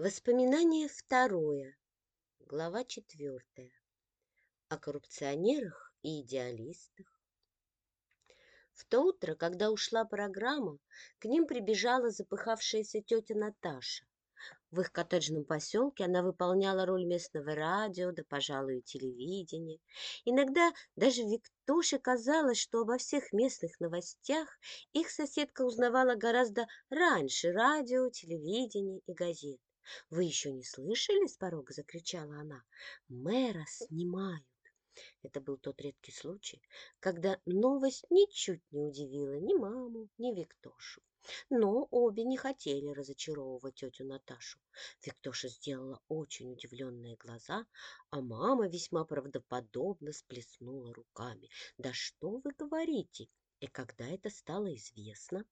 Воспоминание второе. Глава четвертая. О коррупционерах и идеалистах. В то утро, когда ушла программа, к ним прибежала запыхавшаяся тетя Наташа. В их коттеджном поселке она выполняла роль местного радио, да, пожалуй, телевидения. Иногда даже Виктоше казалось, что обо всех местных новостях их соседка узнавала гораздо раньше радио, телевидения и газет. «Вы еще не слышали?» — с порога закричала она. «Мэра снимают!» Это был тот редкий случай, когда новость ничуть не удивила ни маму, ни Виктошу. Но обе не хотели разочаровывать тетю Наташу. Виктоша сделала очень удивленные глаза, а мама весьма правдоподобно сплеснула руками. «Да что вы говорите? И когда это стало известно?»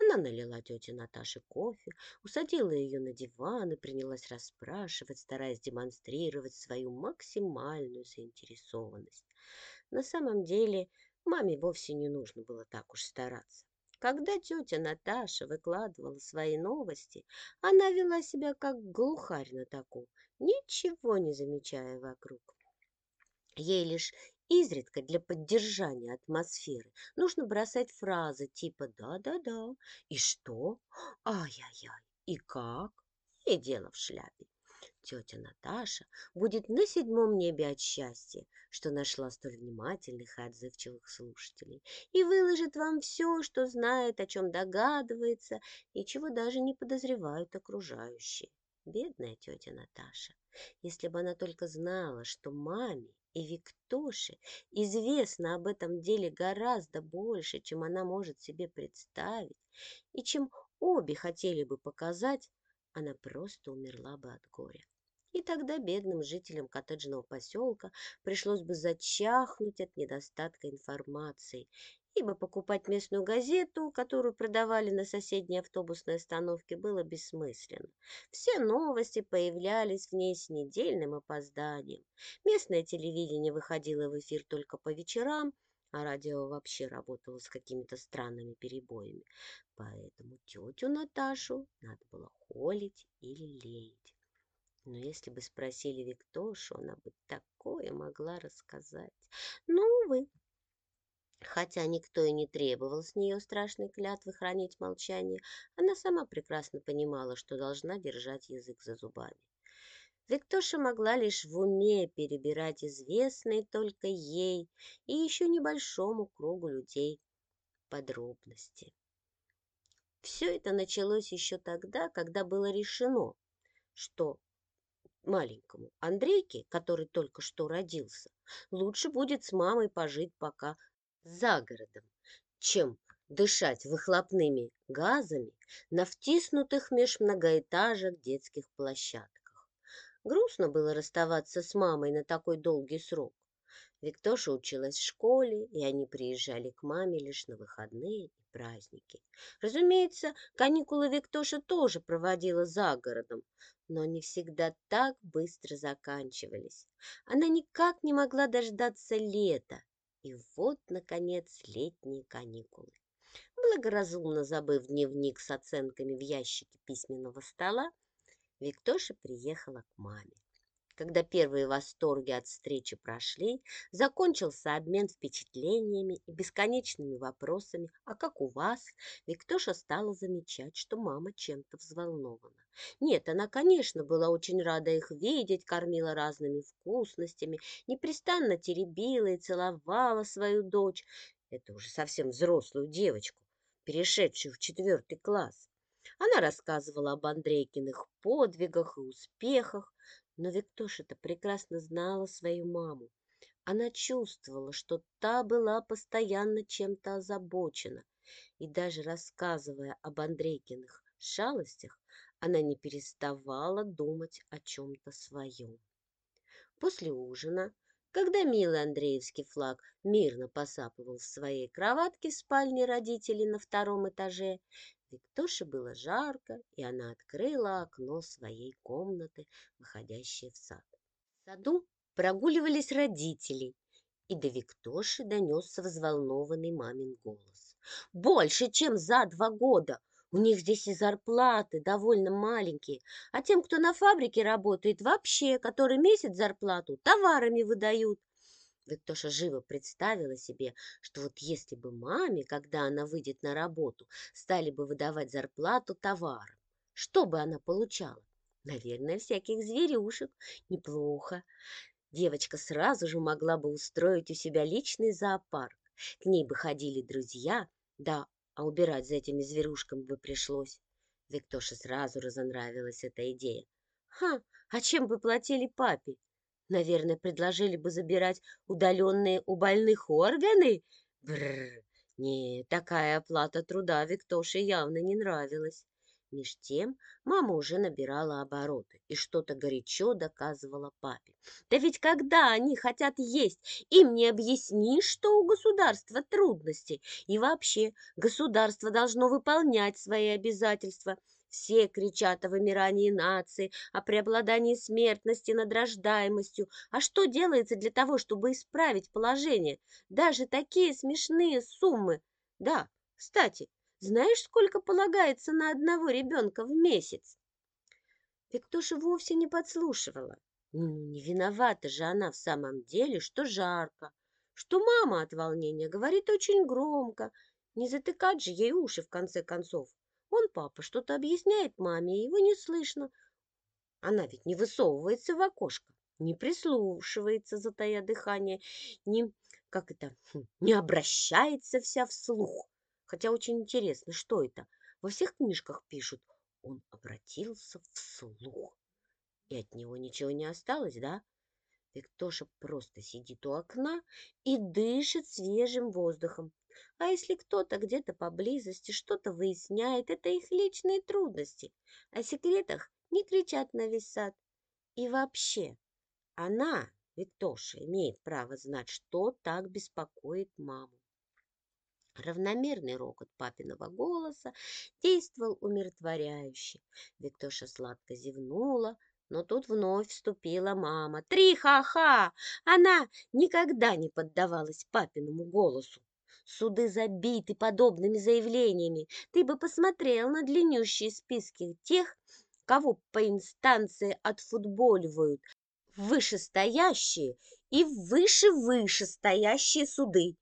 Она налила тете Наташе кофе, усадила ее на диван и принялась расспрашивать, стараясь демонстрировать свою максимальную заинтересованность. На самом деле маме вовсе не нужно было так уж стараться. Когда тетя Наташа выкладывала свои новости, она вела себя как глухарь на таку, ничего не замечая вокруг. Ей лишь изредка для поддержания атмосферы нужно бросать фразы типа «да-да-да» и «что?», «ай-яй-яй» и «как?» и «дело в шляпе». Тетя Наташа будет на седьмом небе от счастья, что нашла столь внимательных и отзывчивых слушателей, и выложит вам все, что знает, о чем догадывается и чего даже не подозревают окружающие. Бедная тетя Наташа, если бы она только знала, что маме и Виктоше известно об этом деле гораздо больше, чем она может себе представить, и чем обе хотели бы показать, она просто умерла бы от горя. И тогда бедным жителям коттеджного поселка пришлось бы зачахнуть от недостатка информации, ибо покупать местную газету, которую продавали на соседней автобусной остановке, было бессмысленно. Все новости появлялись в ней с недельным опозданием. Местное телевидение выходило в эфир только по вечерам, а радио вообще работало с какими-то странными перебоями. Поэтому тетю Наташу надо было холить или леять. Но если бы спросили Виктошу, она бы такое могла рассказать. Ну, увы. Хотя никто и не требовал с нее страшной клятвы хранить молчание, она сама прекрасно понимала, что должна держать язык за зубами. Виктоша могла лишь в уме перебирать известные только ей и еще небольшому кругу людей подробности. Все это началось еще тогда, когда было решено, что маленькому Андрейке, который только что родился, лучше будет с мамой пожить пока за городом, чем дышать выхлопными газами на втиснутых меж многоэтажек детских площадках. Грустно было расставаться с мамой на такой долгий срок. Виктоша училась в школе, и они приезжали к маме лишь на выходные и праздники. Разумеется, каникулы Виктоша тоже проводила за городом, но не всегда так быстро заканчивались. Она никак не могла дождаться лета, и вот, наконец, летние каникулы. Благоразумно забыв дневник с оценками в ящике письменного стола, Виктоша приехала к маме. Когда первые восторги от встречи прошли, закончился обмен впечатлениями и бесконечными вопросами «А как у вас?», Виктоша стала замечать, что мама чем-то взволнована. Нет, она, конечно, была очень рада их видеть, кормила разными вкусностями, непрестанно теребила и целовала свою дочь, это уже совсем взрослую девочку, перешедшую в четвертый класс. Она рассказывала об Андрейкиных подвигах и успехах, но Виктоша-то прекрасно знала свою маму. Она чувствовала, что та была постоянно чем-то озабочена, и даже рассказывая об Андрейкиных шалостях, она не переставала думать о чем-то своем. После ужина, когда милый Андреевский флаг мирно посапывал в своей кроватке в спальне родителей на втором этаже, Виктоше было жарко, и она открыла окно своей комнаты, выходящее в сад. В саду прогуливались родители, и до Виктоши донесся взволнованный мамин голос. «Больше, чем за два года! У них здесь и зарплаты довольно маленькие, а тем, кто на фабрике работает, вообще который месяц зарплату товарами выдают. Виктоша живо представила себе, что вот если бы маме, когда она выйдет на работу, стали бы выдавать зарплату товарам, что бы она получала? Наверное, всяких зверюшек. Неплохо. Девочка сразу же могла бы устроить у себя личный зоопарк. К ней бы ходили друзья, да, а убирать за этими зверушками бы пришлось. Виктоше сразу разонравилась эта идея. Ха, а чем бы платили папе? Наверное, предложили бы забирать удаленные у больных органы? Бррр, не, такая оплата труда Виктоше явно не нравилась. Меж тем мама уже набирала обороты и что-то горячо доказывала папе. Да ведь когда они хотят есть, им не объяснишь, что у государства трудности. И вообще, государство должно выполнять свои обязательства. Все кричат о вымирании нации, о преобладании смертности над рождаемостью. А что делается для того, чтобы исправить положение? Даже такие смешные суммы. Да, кстати, знаешь, сколько полагается на одного ребенка в месяц? Виктоша вовсе не подслушивала. Ну, не виновата же она в самом деле, что жарко, что мама от волнения говорит очень громко. Не затыкать же ей уши, в конце концов. Он, папа, что-то объясняет маме, его не слышно. Она ведь не высовывается в окошко, не прислушивается, затая дыхание, не, как это, хм, не обращается вся вслух. Хотя очень интересно, что это? Во всех книжках пишут, он обратился вслух. И от него ничего не осталось, да? Виктоша просто сидит у окна и дышит свежим воздухом. А если кто-то где-то поблизости что-то выясняет, это их личные трудности. О секретах не кричат на весь сад. И вообще, она, Виктоша, имеет право знать, что так беспокоит маму. Равномерный рокот папиного голоса действовал умиротворяюще. Виктоша сладко зевнула, но тут вновь вступила мама. Три ха-ха! Она никогда не поддавалась папиному голосу. Суды забиты подобными заявлениями. Ты бы посмотрел на длиннющие списки тех, кого по инстанции отфутболивают вышестоящие и выше-вышестоящие суды.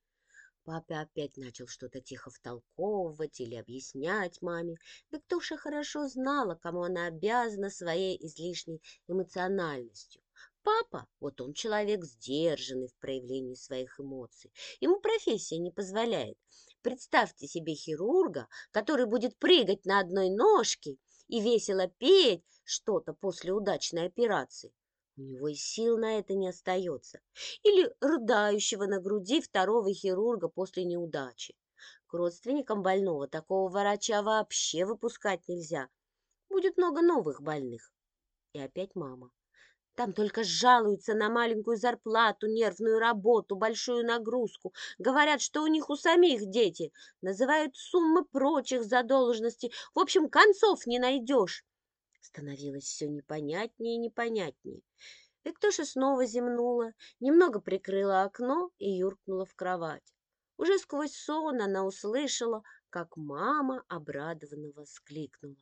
Папа опять начал что-то тихо втолковывать или объяснять маме. Виктуша хорошо знала, кому она обязана своей излишней эмоциональностью. Папа, вот он человек сдержанный в проявлении своих эмоций. Ему профессия не позволяет. Представьте себе хирурга, который будет прыгать на одной ножке и весело петь что-то после удачной операции. У него и сил на это не остается. Или рыдающего на груди второго хирурга после неудачи. К родственникам больного такого врача вообще выпускать нельзя. Будет много новых больных. И опять мама. Там только жалуются на маленькую зарплату, нервную работу, большую нагрузку. Говорят, что у них у самих дети. Называют суммы прочих задолженностей. В общем, концов не найдешь. Становилось все непонятнее и непонятнее. Виктоша снова земнула, немного прикрыла окно и юркнула в кровать. Уже сквозь сон она услышала, как мама обрадованно воскликнула.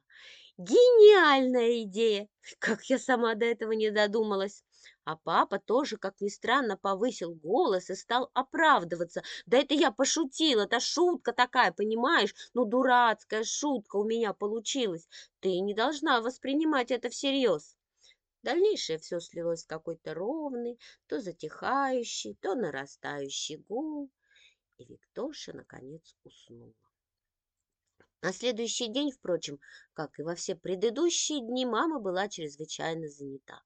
«Гениальная идея! Как я сама до этого не додумалась!» А папа тоже, как ни странно, повысил голос и стал оправдываться. Да это я пошутила, это шутка такая, понимаешь? Ну, дурацкая шутка у меня получилась. Ты не должна воспринимать это всерьез. Дальнейшее все слилось в какой-то ровный, то затихающий, то нарастающий гул. И Виктоша, наконец, уснула. На следующий день, впрочем, как и во все предыдущие дни, мама была чрезвычайно занята.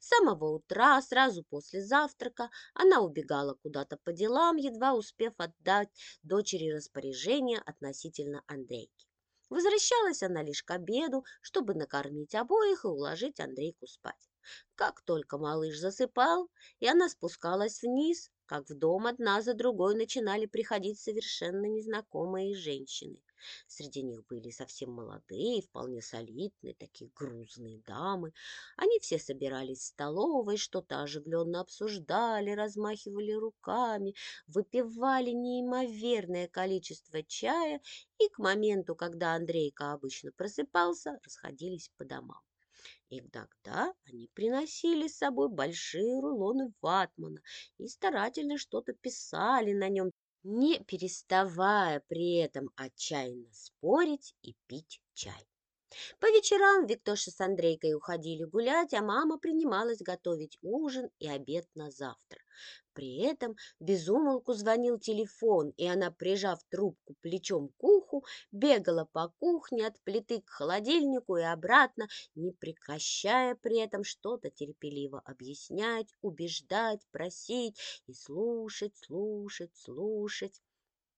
С самого утра, сразу после завтрака, она убегала куда-то по делам, едва успев отдать дочери распоряжение относительно Андрейки. Возвращалась она лишь к обеду, чтобы накормить обоих и уложить Андрейку спать. Как только малыш засыпал, и она спускалась вниз, как в дом одна за другой начинали приходить совершенно незнакомые женщины. Среди них были совсем молодые, вполне солидные, такие грузные дамы. Они все собирались в столовой, что-то оживленно обсуждали, размахивали руками, выпивали неимоверное количество чая и к моменту, когда Андрейка обычно просыпался, расходились по домам. Иногда они приносили с собой большие рулоны ватмана и старательно что-то писали на нем, не переставая при этом отчаянно спорить и пить чай. По вечерам Виктоша с Андрейкой уходили гулять, а мама принималась готовить ужин и обед на завтра. При этом безумолку звонил телефон, и она, прижав трубку плечом к уху, бегала по кухне от плиты к холодильнику и обратно, не прекращая при этом что-то терпеливо объяснять, убеждать, просить и слушать, слушать, слушать.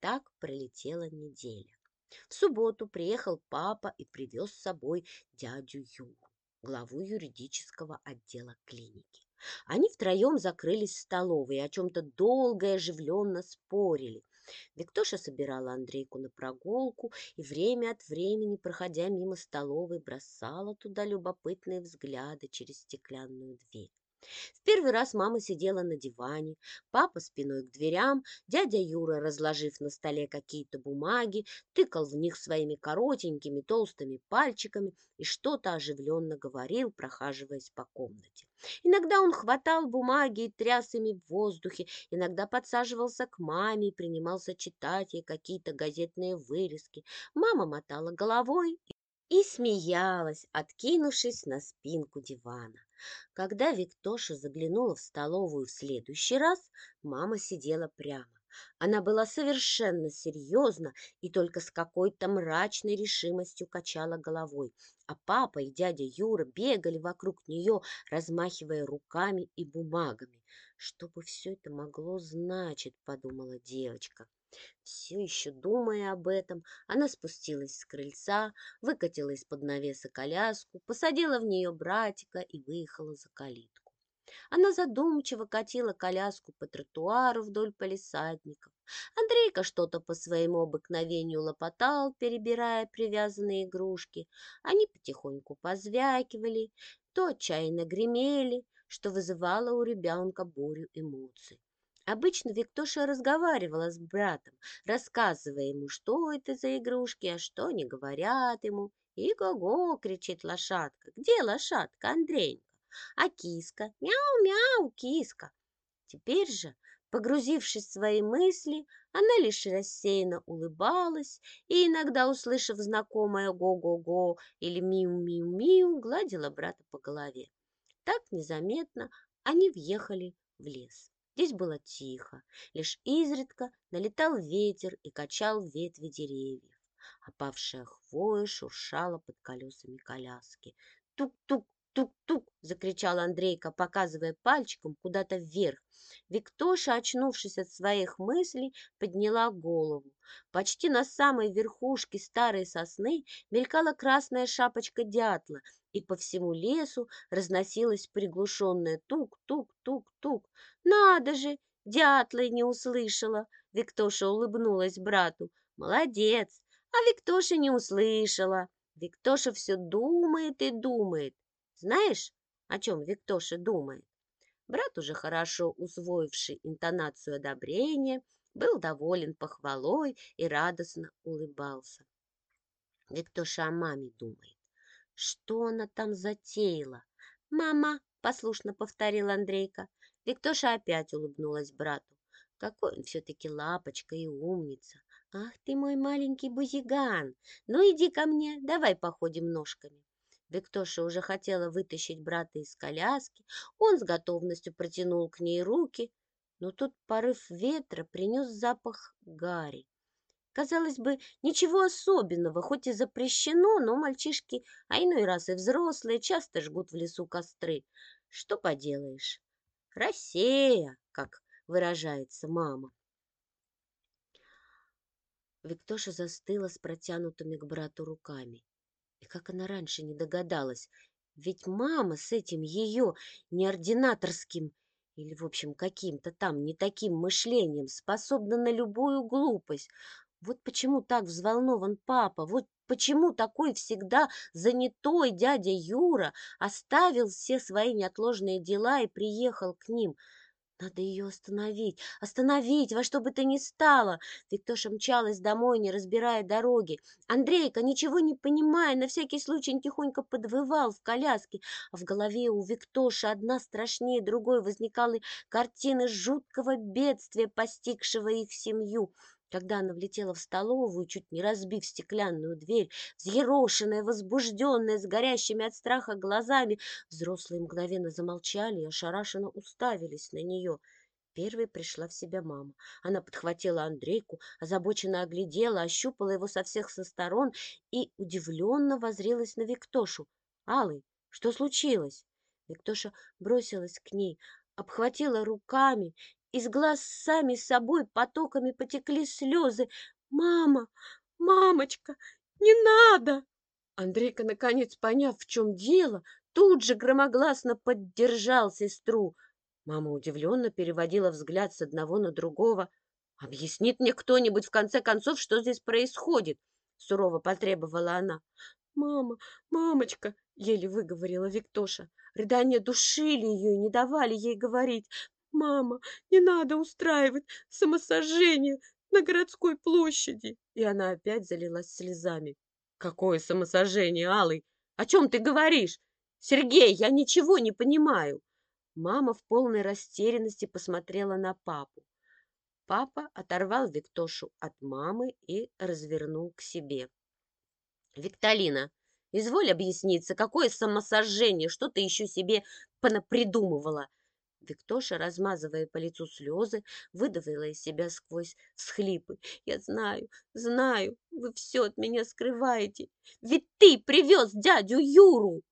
Так пролетела неделя. В субботу приехал папа и привез с собой дядю Юру, главу юридического отдела клиники. Они втроем закрылись в столовой и о чем-то долго и оживленно спорили. Виктоша собирала Андрейку на прогулку и время от времени, проходя мимо столовой, бросала туда любопытные взгляды через стеклянную дверь. В первый раз мама сидела на диване, папа спиной к дверям, дядя Юра, разложив на столе какие-то бумаги, тыкал в них своими коротенькими толстыми пальчиками и что-то оживленно говорил, прохаживаясь по комнате. Иногда он хватал бумаги и тряс ими в воздухе, иногда подсаживался к маме и принимался читать ей какие-то газетные вырезки. Мама мотала головой и смеялась, откинувшись на спинку дивана. Когда Виктоша заглянула в столовую в следующий раз, мама сидела прямо. Она была совершенно серьезна и только с какой-то мрачной решимостью качала головой, а папа и дядя Юра бегали вокруг нее, размахивая руками и бумагами. Что бы все это могло значить, подумала девочка. Все еще думая об этом, она спустилась с крыльца, выкатила из-под навеса коляску, посадила в нее братика и выехала за калитку. Она задумчиво катила коляску по тротуару вдоль палисадников. Андрейка что-то по своему обыкновению лопотал, перебирая привязанные игрушки. Они потихоньку позвякивали, то отчаянно гремели, что вызывало у ребенка бурю эмоций. Обычно Виктоша разговаривала с братом, рассказывая ему, что это за игрушки, а что не говорят ему. «И-го-го!» — кричит лошадка. «Где лошадка, Андрейка?» А киска? «Мяу-мяу, киска!» Теперь же, погрузившись в свои мысли, она лишь рассеянно улыбалась и, иногда услышав знакомое «го-го-го» или «миу-миу-миу», гладила брата по голове. Так незаметно они въехали в лес. Здесь было тихо, лишь изредка налетал ветер и качал ветви деревьев. Опавшая хвоя шуршала под колесами коляски. Тук-тук, тук-тук, закричал Андрейка, показывая пальчиком куда-то вверх. Виктоша, очнувшись от своих мыслей, подняла голову. Почти на самой верхушке старой сосны мелькала красная шапочка дятла, и по всему лесу разносилось приглушенное тук-тук-тук-тук. «Надо же, дятла не услышала!» Виктоша улыбнулась брату. «Молодец! А Виктоша не услышала!» Виктоша все думает и думает. Знаешь, о чем Виктоша думает? Брат, уже хорошо усвоивший интонацию одобрения, был доволен похвалой и радостно улыбался. Виктоша о маме думает. Что она там затеяла? «Мама!» — послушно повторил Андрейка. Виктоша опять улыбнулась брату. Какой он все-таки лапочка и умница. Ах ты мой маленький бузиган! Ну иди ко мне, давай походим ножками. Виктоша уже хотела вытащить брата из коляски. Он с готовностью протянул к ней руки, но тут порыв ветра принес запах гари. Казалось бы, ничего особенного, хоть и запрещено, но мальчишки, а иной раз и взрослые, часто жгут в лесу костры. Что поделаешь? Россия, как выражается мама. Виктоша застыла с протянутыми к брату руками. И как она раньше не догадалась, ведь мама с этим ее неординаторским или, в общем, каким-то там не таким мышлением способна на любую глупость. Вот почему так взволнован папа, вот почему такой всегда занятой дядя Юра оставил все свои неотложные дела и приехал к ним. Надо ее остановить, остановить, во что бы то ни стало. Виктоша мчалась домой, не разбирая дороги. Андрейка, ничего не понимая, на всякий случай тихонько подвывал в коляске, а в голове у Виктоши одна страшнее другой возникали картины жуткого бедствия, постигшего их семью. Когда она влетела в столовую, чуть не разбив стеклянную дверь, взъерошенная, возбужденная, с горящими от страха глазами, взрослые мгновенно замолчали и ошарашенно уставились на нее. Первой пришла в себя мама. Она подхватила Андрейку, озабоченно оглядела, ощупала его со всех со сторон и удивленно возрилась на Виктошу. «Алый, что случилось?» Виктоша бросилась к ней, обхватила руками из глаз сами собой потоками потекли слезы. «Мама! Мамочка! Не надо!» Андрейка, наконец поняв, в чем дело, тут же громогласно поддержал сестру. Мама удивленно переводила взгляд с одного на другого. «Объяснит мне кто-нибудь, в конце концов, что здесь происходит?» — сурово потребовала она. «Мама, мамочка!» — еле выговорила Виктоша. Рыдания душили ее и не давали ей говорить. «Мама, не надо устраивать самосожжение на городской площади!» И она опять залилась слезами. «Какое самосожжение, Алый? О чем ты говоришь? Сергей, я ничего не понимаю!» Мама в полной растерянности посмотрела на папу. Папа оторвал Виктошу от мамы и развернул к себе. «Викталина, изволь объясниться, какое самосожжение, что ты еще себе понапридумывала?» Виктоша, размазывая по лицу слезы, выдавила из себя сквозь всхлипы. «Я знаю, знаю, вы все от меня скрываете. Ведь ты привез дядю Юру!»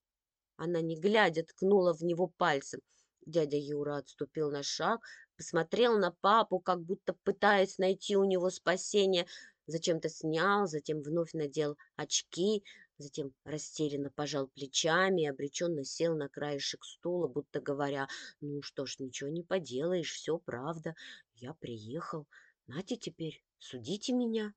Она, не глядя, ткнула в него пальцем. Дядя Юра отступил на шаг, посмотрел на папу, как будто пытаясь найти у него спасение, зачем-то снял, затем вновь надел очки, Затем растерянно пожал плечами и обреченно сел на краешек стула, будто говоря, «Ну что ж, ничего не поделаешь, все правда. Я приехал. Нате теперь, судите меня».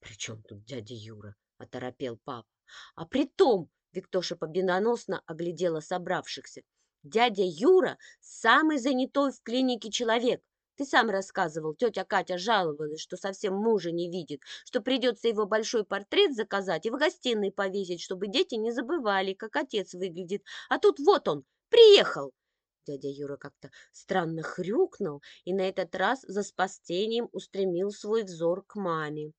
«При чем тут дядя Юра?» — оторопел папа. «А при том!» — Виктоша победоносно оглядела собравшихся. «Дядя Юра — самый занятой в клинике человек. Ты сам рассказывал, тетя Катя жаловалась, что совсем мужа не видит, что придется его большой портрет заказать и в гостиной повесить, чтобы дети не забывали, как отец выглядит. А тут вот он, приехал. Дядя Юра как-то странно хрюкнул и на этот раз за спасением устремил свой взор к маме.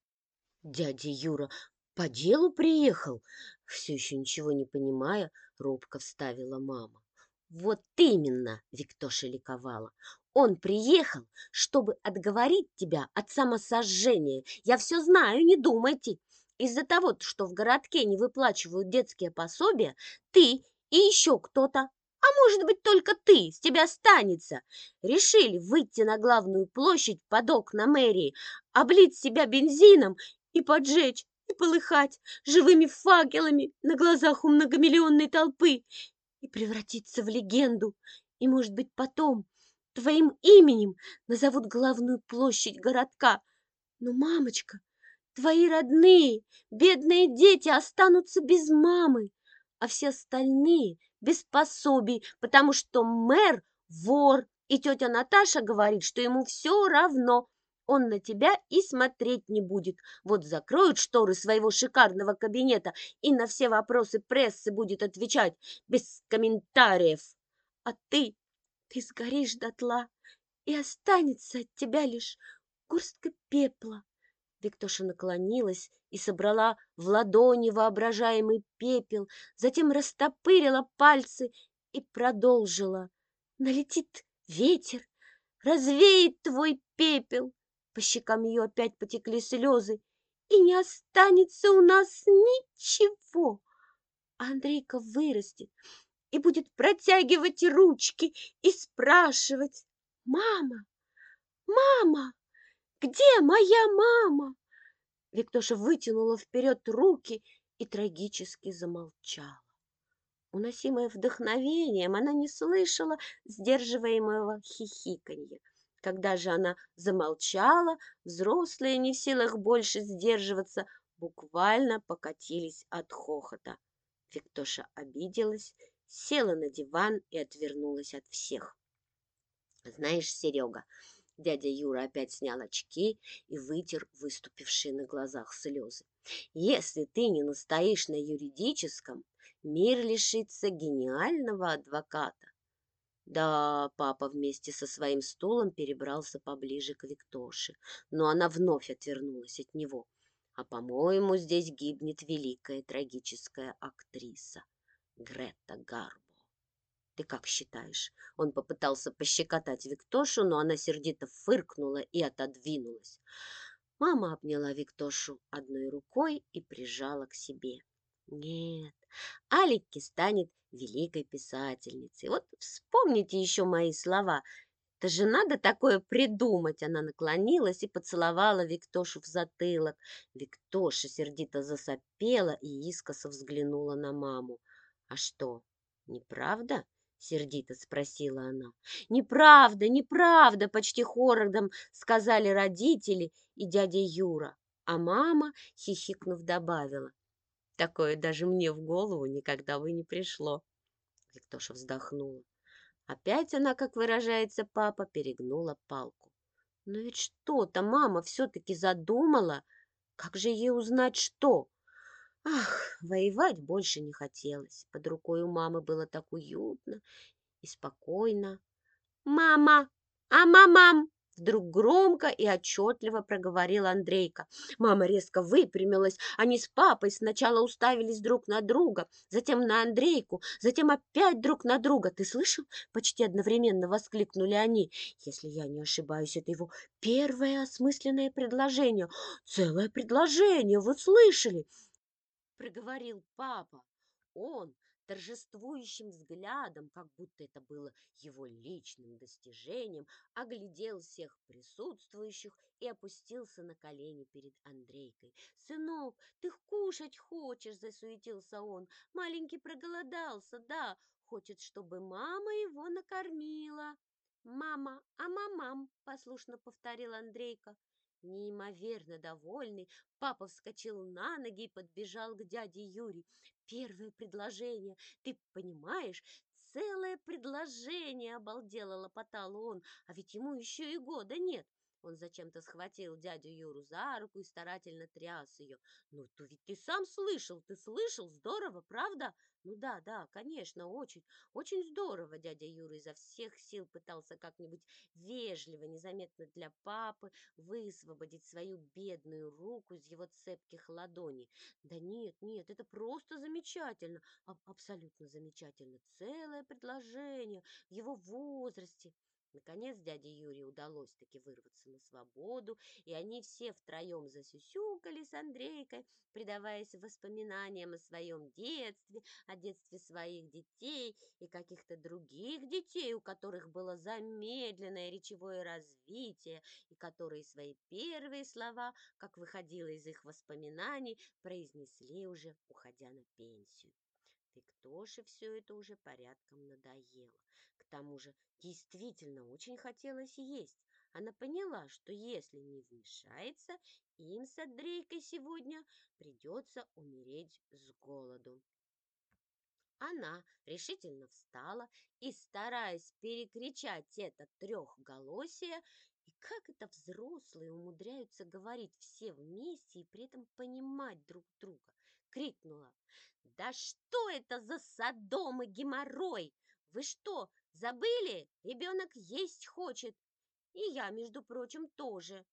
Дядя Юра по делу приехал? Все еще ничего не понимая, робко вставила мама. Вот именно, Виктоша ликовала. Он приехал, чтобы отговорить тебя от самосожжения. Я все знаю, не думайте. Из-за того, что в городке не выплачивают детские пособия, ты и еще кто-то, а может быть только ты, с тебя останется, решили выйти на главную площадь под окна мэрии, облить себя бензином и поджечь, и полыхать живыми факелами на глазах у многомиллионной толпы и превратиться в легенду. И, может быть, потом Твоим именем назовут главную площадь городка. Но, мамочка, твои родные, бедные дети останутся без мамы, а все остальные без пособий, потому что мэр вор, и тетя Наташа говорит, что ему все равно, он на тебя и смотреть не будет. Вот закроют шторы своего шикарного кабинета и на все вопросы прессы будет отвечать без комментариев. А ты ты сгоришь дотла, и останется от тебя лишь горстка пепла. Виктоша наклонилась и собрала в ладони воображаемый пепел, затем растопырила пальцы и продолжила. Налетит ветер, развеет твой пепел. По щекам ее опять потекли слезы, и не останется у нас ничего. Андрейка вырастет, и будет протягивать ручки и спрашивать «Мама! Мама! Где моя мама?» Виктоша вытянула вперед руки и трагически замолчала. Уносимая вдохновением, она не слышала сдерживаемого хихиканья. Когда же она замолчала, взрослые, не в силах больше сдерживаться, буквально покатились от хохота. Виктоша обиделась, села на диван и отвернулась от всех. Знаешь, Серега, дядя Юра опять снял очки и вытер выступившие на глазах слезы. Если ты не настоишь на юридическом, мир лишится гениального адвоката. Да, папа вместе со своим стулом перебрался поближе к Виктоше, но она вновь отвернулась от него. А, по-моему, здесь гибнет великая трагическая актриса Грета Гарбо. Ты как считаешь? Он попытался пощекотать Виктошу, но она сердито фыркнула и отодвинулась. Мама обняла Виктошу одной рукой и прижала к себе. Нет, Аликки станет великой писательницей. Вот вспомните еще мои слова. Это же надо такое придумать. Она наклонилась и поцеловала Виктошу в затылок. Виктоша сердито засопела и искоса взглянула на маму. А что, неправда? Сердито спросила она. Неправда, неправда, почти хородом сказали родители и дядя Юра. А мама, хихикнув, добавила. Такое даже мне в голову никогда бы не пришло. Виктоша вздохнула. Опять она, как выражается папа, перегнула палку. Но ведь что-то мама все-таки задумала. Как же ей узнать, что? Ах, воевать больше не хотелось. Под рукой у мамы было так уютно и спокойно. «Мама! А мамам!» Вдруг громко и отчетливо проговорил Андрейка. Мама резко выпрямилась. Они с папой сначала уставились друг на друга, затем на Андрейку, затем опять друг на друга. «Ты слышал?» — почти одновременно воскликнули они. «Если я не ошибаюсь, это его первое осмысленное предложение. Целое предложение, вы слышали?» — проговорил папа. Он торжествующим взглядом, как будто это было его личным достижением, оглядел всех присутствующих и опустился на колени перед Андрейкой. «Сынок, ты кушать хочешь?» – засуетился он. «Маленький проголодался, да, хочет, чтобы мама его накормила». «Мама, а мамам?» – послушно повторил Андрейка. Неимоверно довольный, папа вскочил на ноги и подбежал к дяде Юре. Первое предложение, ты понимаешь, целое предложение, обалдело лопотал он, а ведь ему еще и года нет. Он зачем-то схватил дядю Юру за руку и старательно тряс ее. «Ну, то ведь ты сам слышал, ты слышал, здорово, правда?» «Ну да, да, конечно, очень, очень здорово!» Дядя Юра изо всех сил пытался как-нибудь вежливо, незаметно для папы, высвободить свою бедную руку из его цепких ладоней. «Да нет, нет, это просто замечательно, абсолютно замечательно, целое предложение в его возрасте!» Наконец дяде Юрию удалось таки вырваться на свободу, и они все втроем засюсюкали с Андрейкой, предаваясь воспоминаниям о своем детстве, о детстве своих детей и каких-то других детей, у которых было замедленное речевое развитие, и которые свои первые слова, как выходило из их воспоминаний, произнесли уже, уходя на пенсию. Виктоше все это уже порядком надоело. Тому же действительно очень хотелось есть. Она поняла, что если не вмешается, им с Андрейкой сегодня придется умереть с голоду. Она решительно встала и, стараясь перекричать это трехголосие, и как это взрослые умудряются говорить все вместе и при этом понимать друг друга, крикнула. «Да что это за садом и геморрой? Вы что, забыли? Ребенок есть хочет. И я, между прочим, тоже».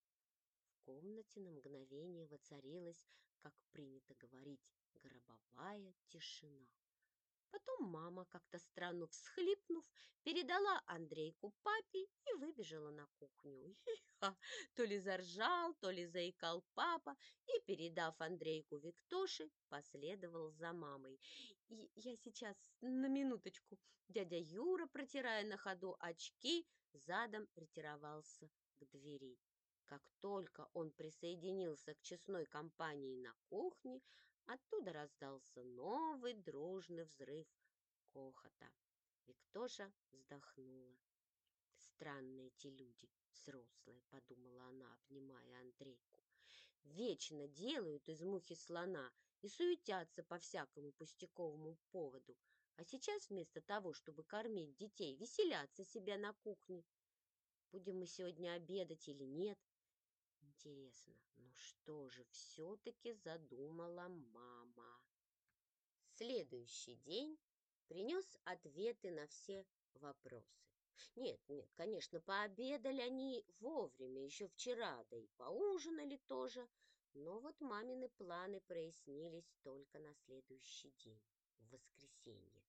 В комнате на мгновение воцарилась, как принято говорить, гробовая тишина. Потом мама, как-то странно всхлипнув, передала Андрейку папе и выбежала на кухню. Хи-ха! То ли заржал, то ли заикал папа, и, передав Андрейку Виктоше, последовал за мамой. И я сейчас на минуточку. Дядя Юра, протирая на ходу очки, задом ретировался к двери. Как только он присоединился к честной компании на кухне, Оттуда раздался новый дружный взрыв хохота. Виктоша вздохнула. Странные эти люди, взрослые, подумала она, обнимая Андрейку. Вечно делают из мухи слона и суетятся по всякому пустяковому поводу. А сейчас вместо того, чтобы кормить детей, веселятся себя на кухне. Будем мы сегодня обедать или нет? Интересно, ну что же все-таки задумала мама? Следующий день принес ответы на все вопросы. Нет, нет, конечно, пообедали они вовремя, еще вчера, да и поужинали тоже. Но вот мамины планы прояснились только на следующий день, в воскресенье.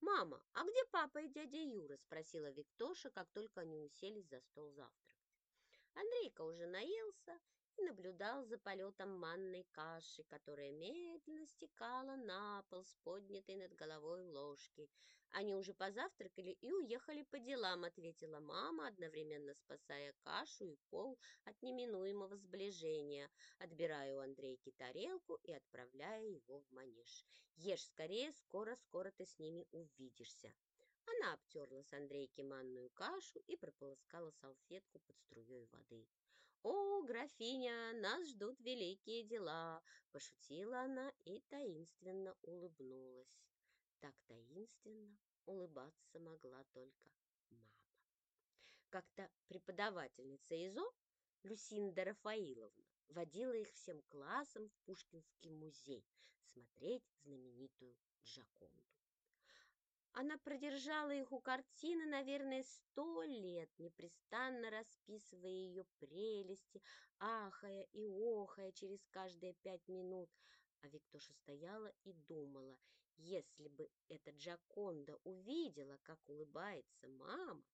«Мама, а где папа и дядя Юра?» – спросила Виктоша, как только они уселись за стол завтракать. Андрейка уже наелся и наблюдал за полетом манной каши, которая медленно стекала на пол с поднятой над головой ложки. Они уже позавтракали и уехали по делам, ответила мама, одновременно спасая кашу и пол от неминуемого сближения, отбирая у Андрейки тарелку и отправляя его в манеж. Ешь скорее, скоро-скоро ты с ними увидишься. Она обтерла с Андрейки манную кашу и прополоскала салфетку под струей воды. «О, графиня, нас ждут великие дела!» – пошутила она и таинственно улыбнулась. Так таинственно улыбаться могла только мама. Как-то преподавательница ИЗО Люсинда Рафаиловна водила их всем классом в Пушкинский музей смотреть знаменитую Джаконду. Она продержала их у картины, наверное, сто лет, непрестанно расписывая ее прелести, ахая и охая через каждые пять минут. А Виктоша стояла и думала, если бы эта Джаконда увидела, как улыбается мама,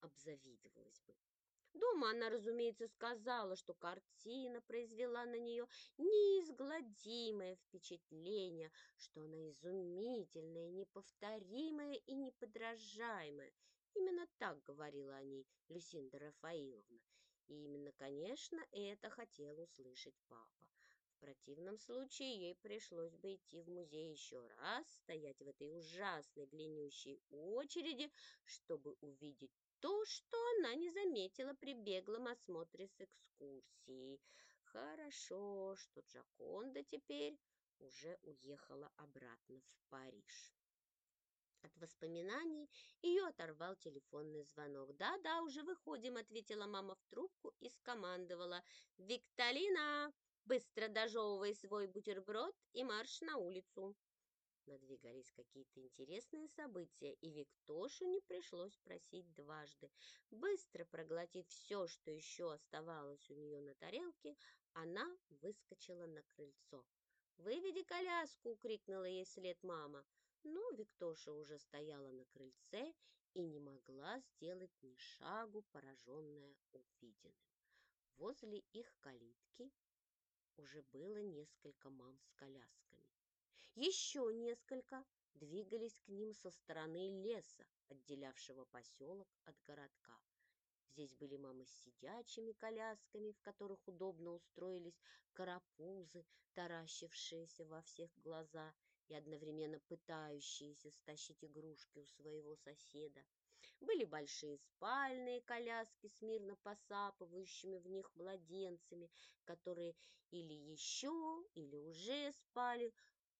обзавидовалась бы. Дома она, разумеется, сказала, что картина произвела на нее неизгладимое впечатление, что она изумительная, неповторимая и неподражаемая. Именно так говорила о ней Люсинда Рафаиловна. И именно, конечно, это хотел услышать папа. В противном случае ей пришлось бы идти в музей еще раз, стоять в этой ужасной длиннющей очереди, чтобы увидеть то, что она не заметила при беглом осмотре с экскурсией. Хорошо, что Джаконда теперь уже уехала обратно в Париж. От воспоминаний ее оторвал телефонный звонок. «Да-да, уже выходим», — ответила мама в трубку и скомандовала. «Викторина, быстро дожевывай свой бутерброд и марш на улицу». Надвигались какие-то интересные события, и Виктошу не пришлось просить дважды. Быстро проглотив все, что еще оставалось у нее на тарелке, она выскочила на крыльцо. «Выведи коляску!» — крикнула ей след мама. Но Виктоша уже стояла на крыльце и не могла сделать ни шагу, пораженная увиденным. Возле их калитки уже было несколько мам с колясками. Еще несколько двигались к ним со стороны леса, отделявшего поселок от городка. Здесь были мамы с сидячими колясками, в которых удобно устроились карапузы, таращившиеся во всех глаза и одновременно пытающиеся стащить игрушки у своего соседа. Были большие спальные коляски с мирно посапывающими в них младенцами, которые или еще, или уже спали,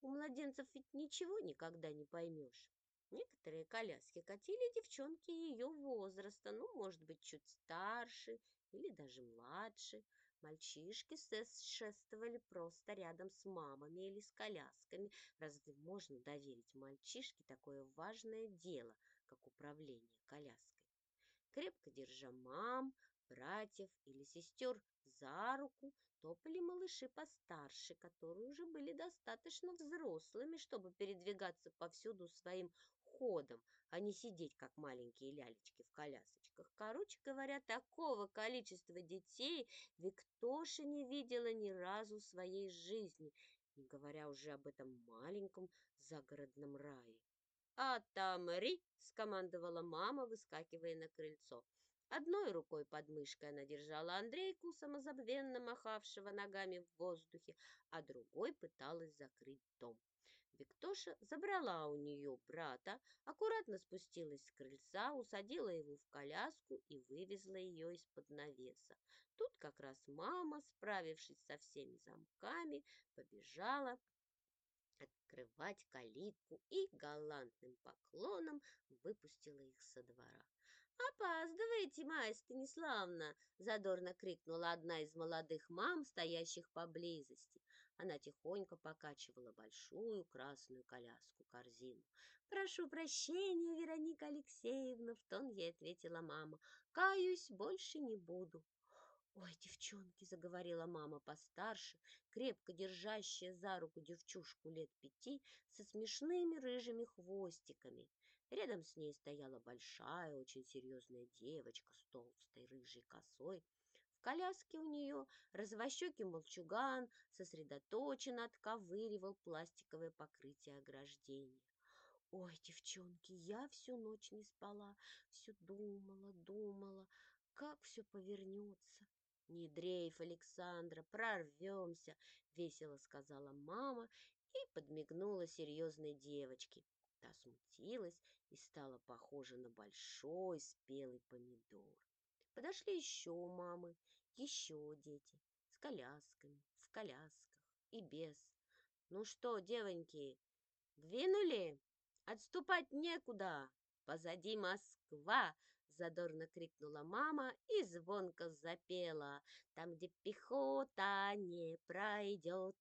у младенцев ведь ничего никогда не поймешь. Некоторые коляски катили девчонки ее возраста, ну, может быть, чуть старше или даже младше. Мальчишки шествовали просто рядом с мамами или с колясками. Разве можно доверить мальчишке такое важное дело, как управление коляской? Крепко держа мам, братьев или сестер за руку топали малыши постарше, которые уже были достаточно взрослыми, чтобы передвигаться повсюду своим ходом, а не сидеть, как маленькие лялечки в колясочках. Короче говоря, такого количества детей Виктоша не видела ни разу в своей жизни, не говоря уже об этом маленьком загородном рае. «Атамри!» — скомандовала мама, выскакивая на крыльцо. Одной рукой под мышкой она держала Андрейку, самозабвенно махавшего ногами в воздухе, а другой пыталась закрыть дом. Виктоша забрала у нее брата, аккуратно спустилась с крыльца, усадила его в коляску и вывезла ее из-под навеса. Тут как раз мама, справившись со всеми замками, побежала открывать калитку и галантным поклоном выпустила их со двора. «Опаздываете, Майя Станиславна!» — задорно крикнула одна из молодых мам, стоящих поблизости. Она тихонько покачивала большую красную коляску-корзину. «Прошу прощения, Вероника Алексеевна!» — в тон ей ответила мама. «Каюсь, больше не буду!» «Ой, девчонки!» — заговорила мама постарше, крепко держащая за руку девчушку лет пяти со смешными рыжими хвостиками. Рядом с ней стояла большая, очень серьезная девочка с толстой рыжей косой. В коляске у нее развощекий мальчуган сосредоточенно отковыривал пластиковое покрытие ограждения. Ой, девчонки, я всю ночь не спала, все думала, думала, как все повернется. «Не дрейф, Александра, прорвемся!» — весело сказала мама и подмигнула серьезной девочке. Та смутилась и стала похожа на большой спелый помидор. Подошли еще мамы, еще дети, с колясками, в колясках и без. «Ну что, девоньки, двинули? Отступать некуда!» Позади Москва, задорно крикнула мама и звонко запела. Там, где пехота не пройдет,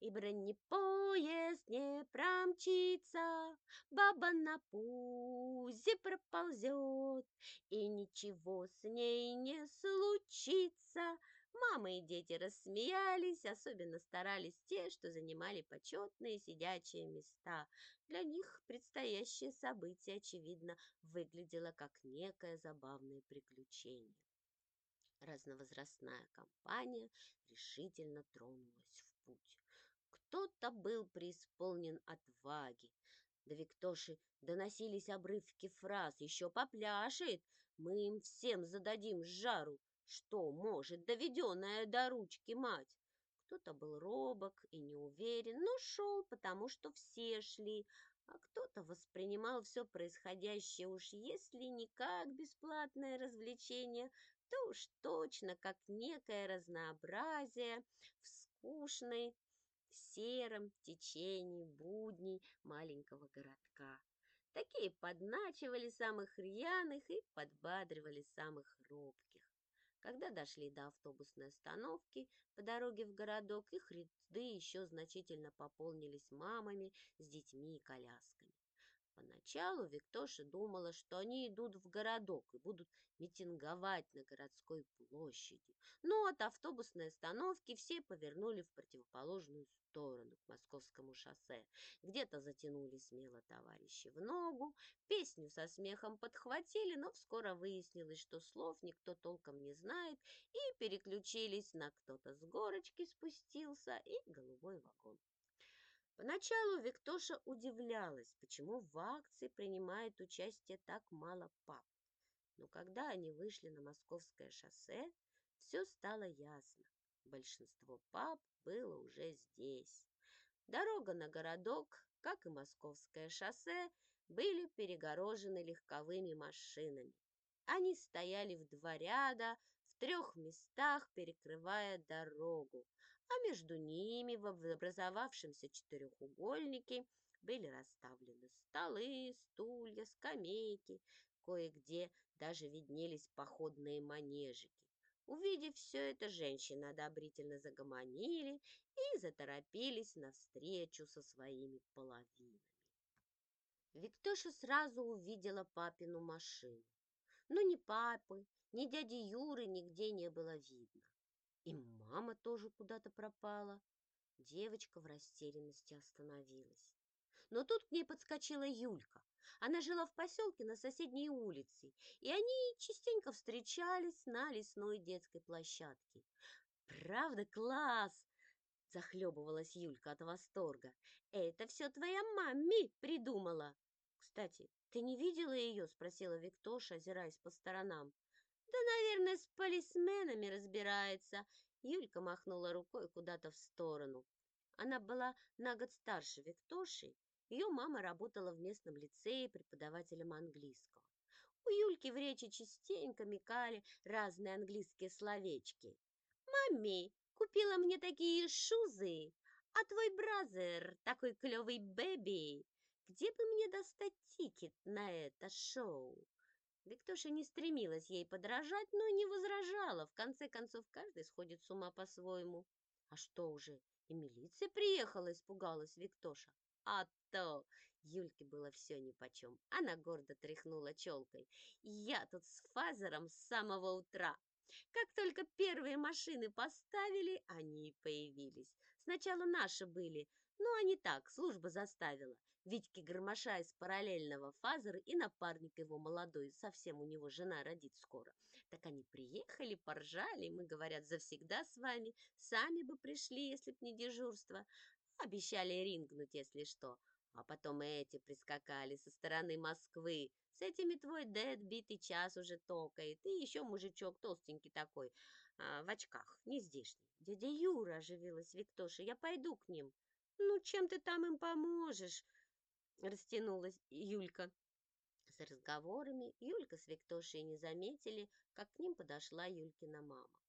и бронепоезд не промчится, Баба на пузе проползет, И ничего с ней не случится. Мама и дети рассмеялись, особенно старались те, что занимали почетные сидячие места. Для них предстоящее событие, очевидно, выглядело как некое забавное приключение. Разновозрастная компания решительно тронулась в путь. Кто-то был преисполнен отваги. До Виктоши доносились обрывки фраз «Еще попляшет! Мы им всем зададим жару! Что может доведенная до ручки мать?» Кто-то был робок и неуверен, но шел, потому что все шли, а кто-то воспринимал все происходящее уж если не как бесплатное развлечение, то уж точно как некое разнообразие в скучной, сером течении будней маленького городка. Такие подначивали самых рьяных и подбадривали самых робких. Когда дошли до автобусной остановки по дороге в городок, их ряды еще значительно пополнились мамами с детьми и колясками. Поначалу Виктоша думала, что они идут в городок и будут митинговать на городской площади. Но от автобусной остановки все повернули в противоположную сторону, к московскому шоссе. Где-то затянули смело товарищи в ногу, песню со смехом подхватили, но вскоро выяснилось, что слов никто толком не знает, и переключились на кто-то с горочки спустился и голубой вагон. Поначалу Виктоша удивлялась, почему в акции принимает участие так мало пап. Но когда они вышли на московское шоссе, все стало ясно. Большинство пап было уже здесь. Дорога на городок, как и московское шоссе, были перегорожены легковыми машинами. Они стояли в два ряда, в трех местах перекрывая дорогу, а между ними в образовавшемся четырехугольнике были расставлены столы, стулья, скамейки, кое-где даже виднелись походные манежики. Увидев все это, женщины одобрительно загомонили и заторопились навстречу со своими половинами. Виктоша сразу увидела папину машину. Но ни папы, ни дяди Юры нигде не было видно. И мама тоже куда-то пропала. Девочка в растерянности остановилась. Но тут к ней подскочила Юлька. Она жила в поселке на соседней улице, и они частенько встречались на лесной детской площадке. «Правда, класс!» – захлебывалась Юлька от восторга. «Это все твоя мамми придумала!» «Кстати, ты не видела ее?» – спросила Виктоша, озираясь по сторонам. Да, наверное, с полисменами разбирается. Юлька махнула рукой куда-то в сторону. Она была на год старше Виктоши. Ее мама работала в местном лицее преподавателем английского. У Юльки в речи частенько мекали разные английские словечки. «Мамми, купила мне такие шузы, а твой бразер такой клевый бэби. Где бы мне достать тикет на это шоу?» Виктоша не стремилась ей подражать, но не возражала. В конце концов, каждый сходит с ума по-своему. А что уже, и милиция приехала, испугалась Виктоша. А то Юльке было все нипочем. Она гордо тряхнула челкой. Я тут с фазером с самого утра. Как только первые машины поставили, они и появились. Сначала наши были, но они так, служба заставила. Витьки Громоша из параллельного фазера и напарник его молодой, совсем у него жена родит скоро. Так они приехали, поржали, мы, говорят, завсегда с вами, сами бы пришли, если б не дежурство. Обещали рингнуть, если что. А потом эти прискакали со стороны Москвы. С этими твой дед битый час уже токает. И еще мужичок толстенький такой, а, в очках, не здешний. Дядя Юра оживилась Виктоша, я пойду к ним. Ну, чем ты там им поможешь? Растянулась Юлька. С разговорами Юлька с Виктошей не заметили, как к ним подошла Юлькина мама.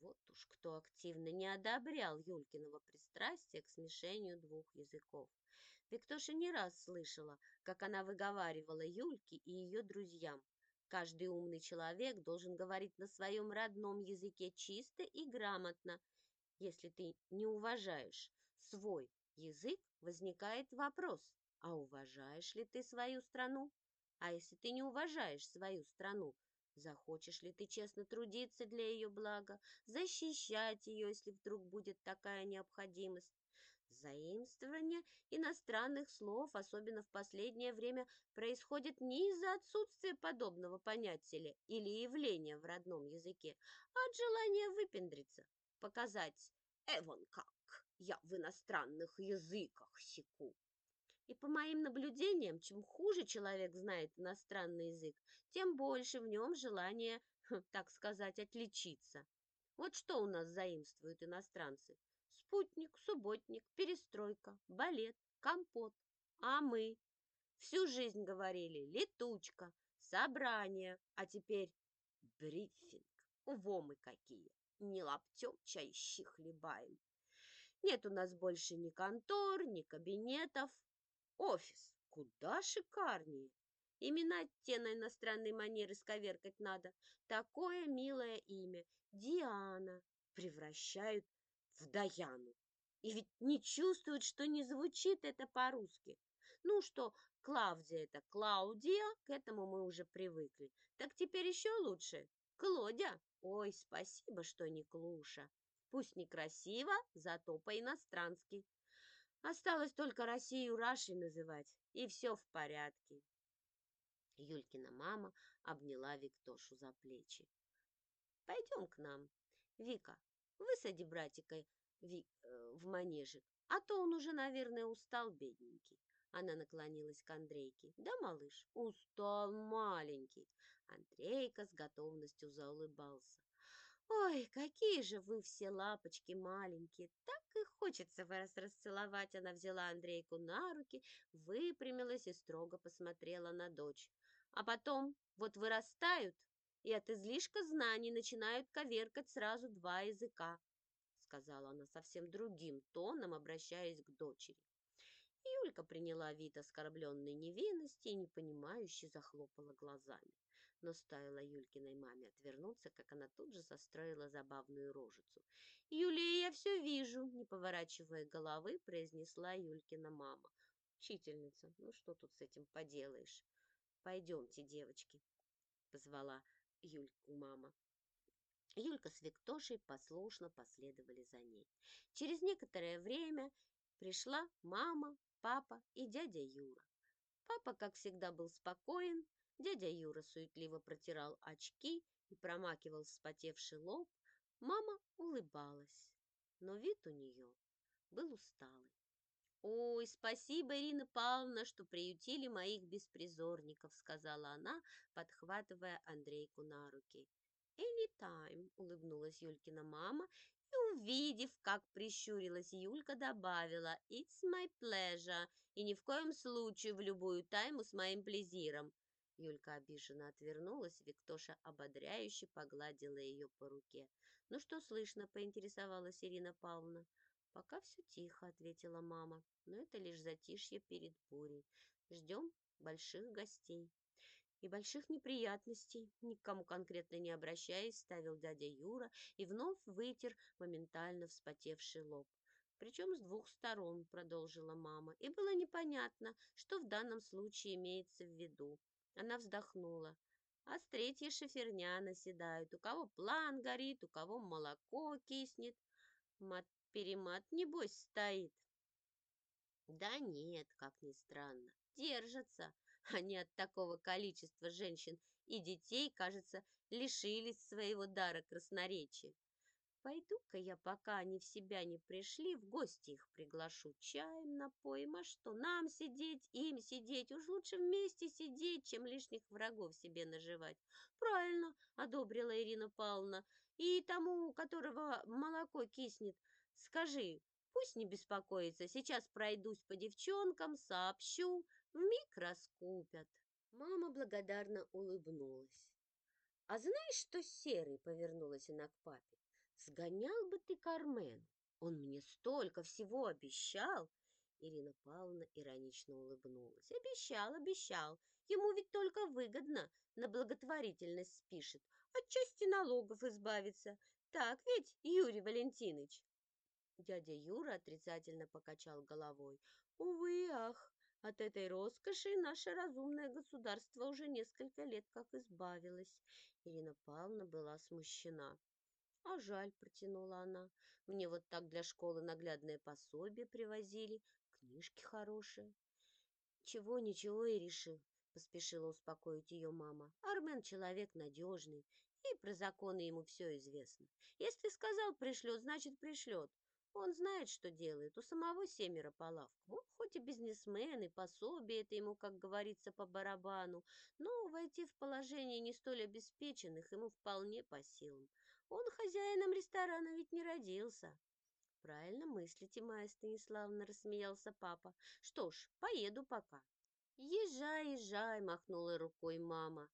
Вот уж кто активно не одобрял Юлькиного пристрастия к смешению двух языков. Виктоша не раз слышала, как она выговаривала Юльке и ее друзьям. Каждый умный человек должен говорить на своем родном языке чисто и грамотно. Если ты не уважаешь свой язык, возникает вопрос, а уважаешь ли ты свою страну? А если ты не уважаешь свою страну, захочешь ли ты честно трудиться для ее блага, защищать ее, если вдруг будет такая необходимость? Заимствование иностранных слов, особенно в последнее время, происходит не из-за отсутствия подобного понятия или явления в родном языке, а от желания выпендриться, показать «Эвон как! Я в иностранных языках секу!» И по моим наблюдениям, чем хуже человек знает иностранный язык, тем больше в нем желание, хм, так сказать, отличиться. Вот что у нас заимствуют иностранцы. Спутник, субботник, перестройка, балет, компот. А мы всю жизнь говорили летучка, собрание, а теперь брифинг. Во мы какие! Не лаптем чайщи хлебаем. Нет у нас больше ни контор, ни кабинетов, Офис куда шикарнее. Имена те на иностранной манеры сковеркать надо. Такое милое имя. Диана. Превращают в Даяну. И ведь не чувствуют, что не звучит это по-русски. Ну что, Клавдия это Клаудия, к этому мы уже привыкли. Так теперь еще лучше. Клодя. Ой, спасибо, что не Клуша. Пусть некрасиво, зато по-инострански. Осталось только Россию Рашей называть, и все в порядке. Юлькина мама обняла Виктошу за плечи. Пойдем к нам. Вика, высади братика Ви... Э, в манежик, а то он уже, наверное, устал, бедненький. Она наклонилась к Андрейке. Да, малыш, устал маленький. Андрейка с готовностью заулыбался. Ой, какие же вы все лапочки маленькие, так и хочется вас расцеловать. Она взяла Андрейку на руки, выпрямилась и строго посмотрела на дочь. А потом вот вырастают и от излишка знаний начинают коверкать сразу два языка, сказала она совсем другим тоном, обращаясь к дочери. Юлька приняла вид оскорбленной невинности и непонимающе захлопала глазами. Но стоило Юлькиной маме отвернуться, как она тут же состроила забавную рожицу. «Юлия, я все вижу!» Не поворачивая головы, произнесла Юлькина мама. «Учительница, ну что тут с этим поделаешь? Пойдемте, девочки!» Позвала Юльку мама. Юлька с Виктошей послушно последовали за ней. Через некоторое время пришла мама, папа и дядя Юра. Папа, как всегда, был спокоен, дядя Юра суетливо протирал очки и промакивал вспотевший лоб. Мама улыбалась, но вид у нее был усталый. «Ой, спасибо, Ирина Павловна, что приютили моих беспризорников», сказала она, подхватывая Андрейку на руки. anytime», — улыбнулась Юлькина мама и, увидев, как прищурилась Юлька, добавила «It's my pleasure» и ни в коем случае в любую тайму с моим плезиром. Юлька обиженно отвернулась, Виктоша ободряюще погладила ее по руке. «Ну что слышно?» — поинтересовалась Ирина Павловна. «Пока все тихо», — ответила мама, «но это лишь затишье перед бурей. Ждем больших гостей». «И больших неприятностей», — никому конкретно не обращаясь, ставил дядя Юра и вновь вытер моментально вспотевший лоб. Причем с двух сторон, продолжила мама, и было непонятно, что в данном случае имеется в виду. Она вздохнула. А с третьей шиферня наседают. У кого план горит, у кого молоко киснет. Мат-перемат, небось, стоит. Да нет, как ни странно, держатся. Они от такого количества женщин и детей, кажется, лишились своего дара красноречия. Пойду-ка я, пока они в себя не пришли, в гости их приглашу, чаем напоим, а что, нам сидеть, им сидеть, уж лучше вместе сидеть, чем лишних врагов себе наживать. Правильно, одобрила Ирина Павловна, и тому, у которого молоко киснет, скажи, пусть не беспокоится, сейчас пройдусь по девчонкам, сообщу, вмиг раскупят. Мама благодарно улыбнулась. А знаешь, что Серый, повернулась она к папе, Сгонял бы ты Кармену, он мне столько всего обещал. Ирина Павловна иронично улыбнулась. Обещал, обещал. Ему ведь только выгодно, на благотворительность спишет, от части налогов избавиться. Так ведь, Юрий Валентинович? Дядя Юра отрицательно покачал головой. Увы, ах, от этой роскоши наше разумное государство уже несколько лет как избавилось. Ирина Павловна была смущена. А жаль, протянула она. Мне вот так для школы наглядное пособие привозили, книжки хорошие. Чего, ничего и решил, поспешила успокоить ее мама. Армен человек надежный, и про законы ему все известно. Если сказал пришлет, значит пришлет. Он знает, что делает, у самого семеро по лавкам. Он хоть и бизнесмен, и пособие это ему, как говорится, по барабану, но войти в положение не столь обеспеченных ему вполне по силам. Он хозяином ресторана ведь не родился. Правильно мыслите, Майя Станиславовна, рассмеялся папа. Что ж, поеду пока. Езжай, езжай, махнула рукой мама.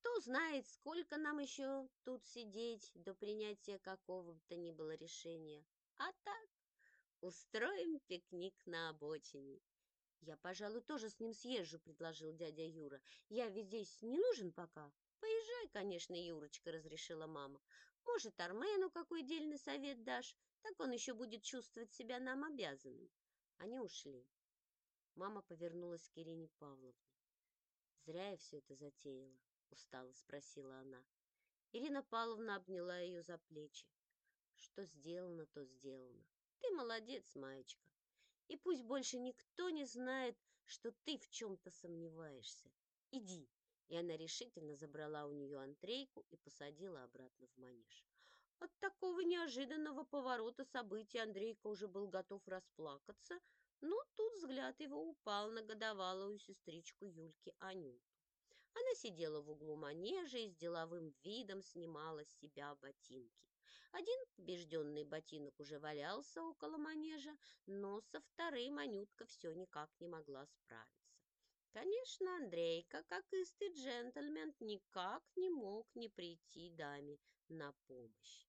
Кто знает, сколько нам еще тут сидеть до принятия какого бы то ни было решения. А так, устроим пикник на обочине. Я, пожалуй, тоже с ним съезжу, предложил дядя Юра. Я ведь здесь не нужен пока. Поезжай, конечно, Юрочка, разрешила мама. Может, Армену какой дельный совет дашь, так он еще будет чувствовать себя нам обязанным. Они ушли. Мама повернулась к Ирине Павловне. Зря я все это затеяла, устало спросила она. Ирина Павловна обняла ее за плечи. Что сделано, то сделано. Ты молодец, Маечка. И пусть больше никто не знает, что ты в чем-то сомневаешься. Иди. И она решительно забрала у нее антрейку и посадила обратно в манеж. От такого неожиданного поворота событий Андрейка уже был готов расплакаться, но тут взгляд его упал на годовалую сестричку Юльки Анюту. Она сидела в углу манежа и с деловым видом снимала с себя ботинки. Один побежденный ботинок уже валялся около манежа, но со вторым Анютка все никак не могла справиться. Конечно, Андрейка, как истый джентльмен, никак не мог не прийти даме на помощь.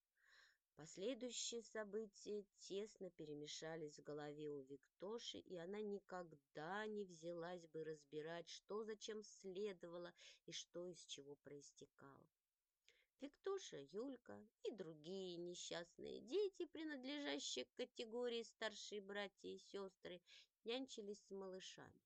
Последующие события тесно перемешались в голове у Виктоши, и она никогда не взялась бы разбирать, что зачем следовало и что из чего проистекало. Виктоша, Юлька и другие несчастные дети, принадлежащие к категории старшие братья и сестры, нянчились с малышами.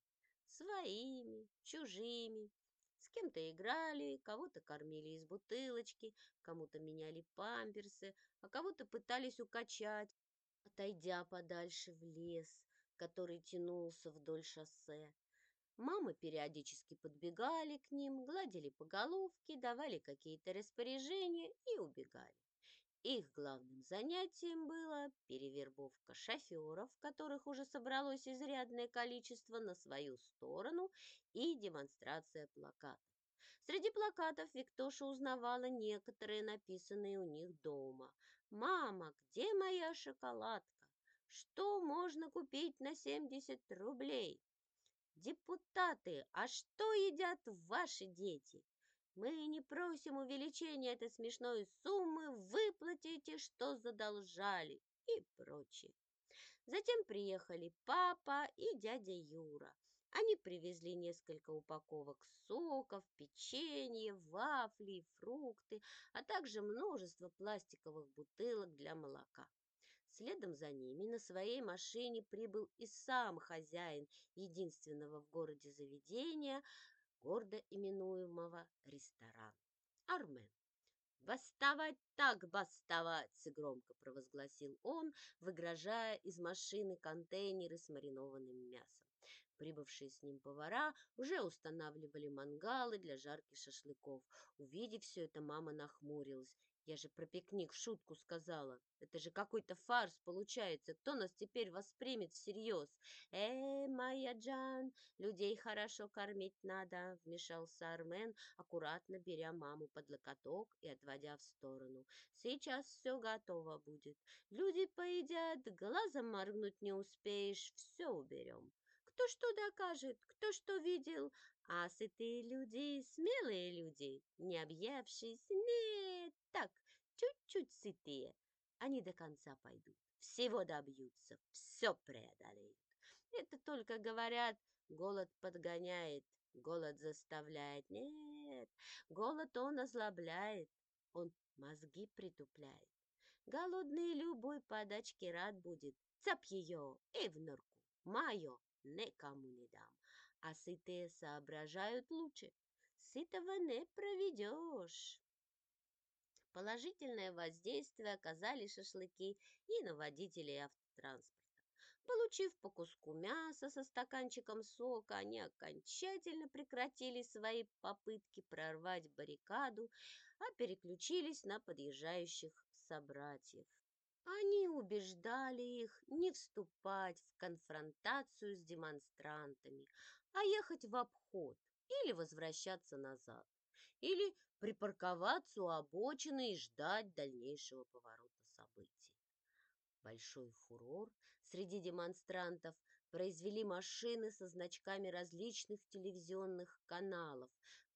Своими, чужими, с кем-то играли, кого-то кормили из бутылочки, кому-то меняли памперсы, а кого-то пытались укачать, отойдя подальше в лес, который тянулся вдоль шоссе. Мамы периодически подбегали к ним, гладили по головке, давали какие-то распоряжения и убегали. Их главным занятием было перевербовка шоферов, которых уже собралось изрядное количество на свою сторону, и демонстрация плакатов. Среди плакатов Виктоша узнавала некоторые, написанные у них дома. «Мама, где моя шоколадка? Что можно купить на 70 рублей?» «Депутаты, а что едят ваши дети?» Мы не просим увеличения этой смешной суммы, выплатите, что задолжали и прочее. Затем приехали папа и дядя Юра. Они привезли несколько упаковок соков, печенье, вафли, фрукты, а также множество пластиковых бутылок для молока. Следом за ними на своей машине прибыл и сам хозяин единственного в городе заведения, гордо именуемого ресторан. Армен. «Бастовать так бастовать!» — громко провозгласил он, выгрожая из машины контейнеры с маринованным мясом. Прибывшие с ним повара уже устанавливали мангалы для жарки шашлыков. Увидев все это, мама нахмурилась. Я же про пикник шутку сказала. Это же какой-то фарс получается. Кто нас теперь воспримет всерьез? Э, моя Джан, людей хорошо кормить надо, вмешался Армен, аккуратно беря маму под локоток и отводя в сторону. Сейчас все готово будет. Люди поедят, глазом моргнуть не успеешь, все уберем. Кто что докажет, кто что видел, а сытые люди, смелые люди, не объевшись, нет, так, чуть-чуть сытые, они до конца пойдут, всего добьются, все преодолеют. Это только говорят, голод подгоняет, голод заставляет. Нет, голод он озлобляет, он мозги притупляет. Голодный любой подачки рад будет, цап ее и в норку, мое никому не дам. А сытые соображают лучше, сытого не проведешь. Положительное воздействие оказали шашлыки и на водителей автотранспорта. Получив по куску мяса со стаканчиком сока, они окончательно прекратили свои попытки прорвать баррикаду, а переключились на подъезжающих собратьев. Они убеждали их не вступать в конфронтацию с демонстрантами, а ехать в обход или возвращаться назад, или припарковаться у обочины и ждать дальнейшего поворота событий. Большой фурор среди демонстрантов произвели машины со значками различных телевизионных каналов,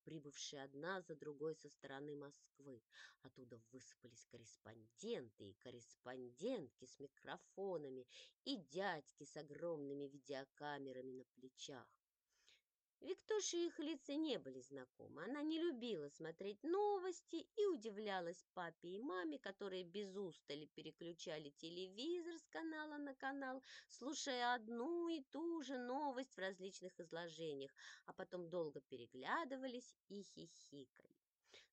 прибывшие одна за другой со стороны Москвы. Оттуда высыпались корреспонденты и корреспондентки с микрофонами и дядьки с огромными видеокамерами на плечах. Виктоше их лица не были знакомы. Она не любила смотреть новости и удивлялась папе и маме, которые без устали переключали телевизор с канала на канал, слушая одну и ту же новость в различных изложениях, а потом долго переглядывались и хихикали.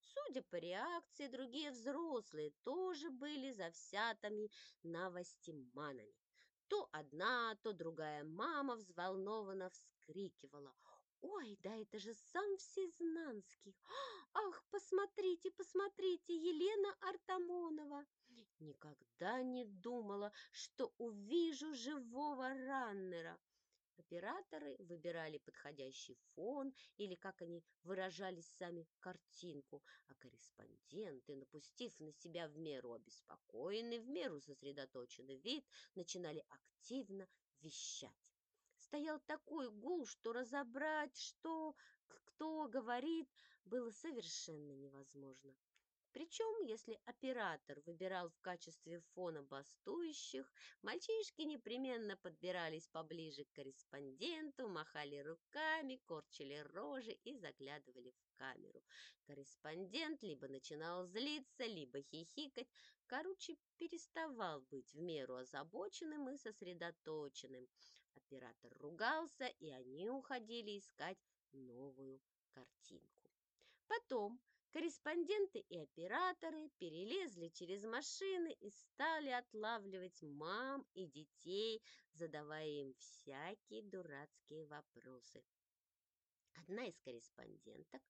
Судя по реакции, другие взрослые тоже были завсятыми новостиманами. То одна, то другая мама взволнованно вскрикивала – Ой, да это же сам Всезнанский. Ах, посмотрите, посмотрите, Елена Артамонова. Никогда не думала, что увижу живого раннера. Операторы выбирали подходящий фон или, как они выражались сами, картинку, а корреспонденты, напустив на себя в меру обеспокоенный, в меру сосредоточенный вид, начинали активно вещать стоял такой гул, что разобрать, что кто говорит, было совершенно невозможно. Причем, если оператор выбирал в качестве фона бастующих, мальчишки непременно подбирались поближе к корреспонденту, махали руками, корчили рожи и заглядывали в камеру. Корреспондент либо начинал злиться, либо хихикать, короче, переставал быть в меру озабоченным и сосредоточенным. Оператор ругался, и они уходили искать новую картинку. Потом корреспонденты и операторы перелезли через машины и стали отлавливать мам и детей, задавая им всякие дурацкие вопросы. Одна из корреспонденток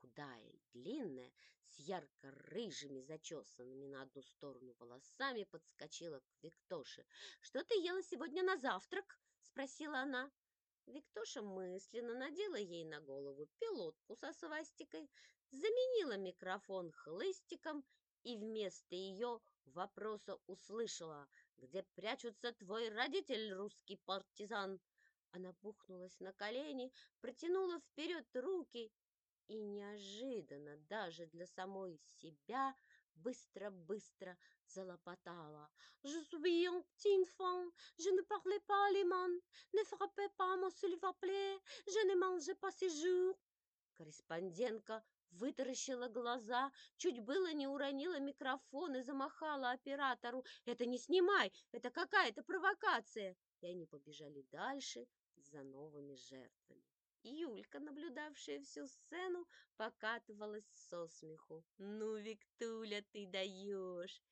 худая и длинная, с ярко-рыжими зачесанными на одну сторону волосами, подскочила к Виктоше. «Что ты ела сегодня на завтрак?» — спросила она. Виктоша мысленно надела ей на голову пилотку со свастикой, заменила микрофон хлыстиком и вместо ее вопроса услышала, где прячутся твой родитель, русский партизан. Она бухнулась на колени, протянула вперед руки и неожиданно даже для самой себя быстро-быстро залопотала. «Je suis un petit enfant, je ne parlais pas allemand, ne frappez pas, mon s'il vous plaît, je ne mange pas ces jours». Корреспондентка вытаращила глаза, чуть было не уронила микрофон и замахала оператору. «Это не снимай, это какая-то провокация!» И они побежали дальше за новыми жертвами. Юлька, наблюдавшая всю сцену, покатывалась со смеху. «Ну, Виктуля, ты даешь!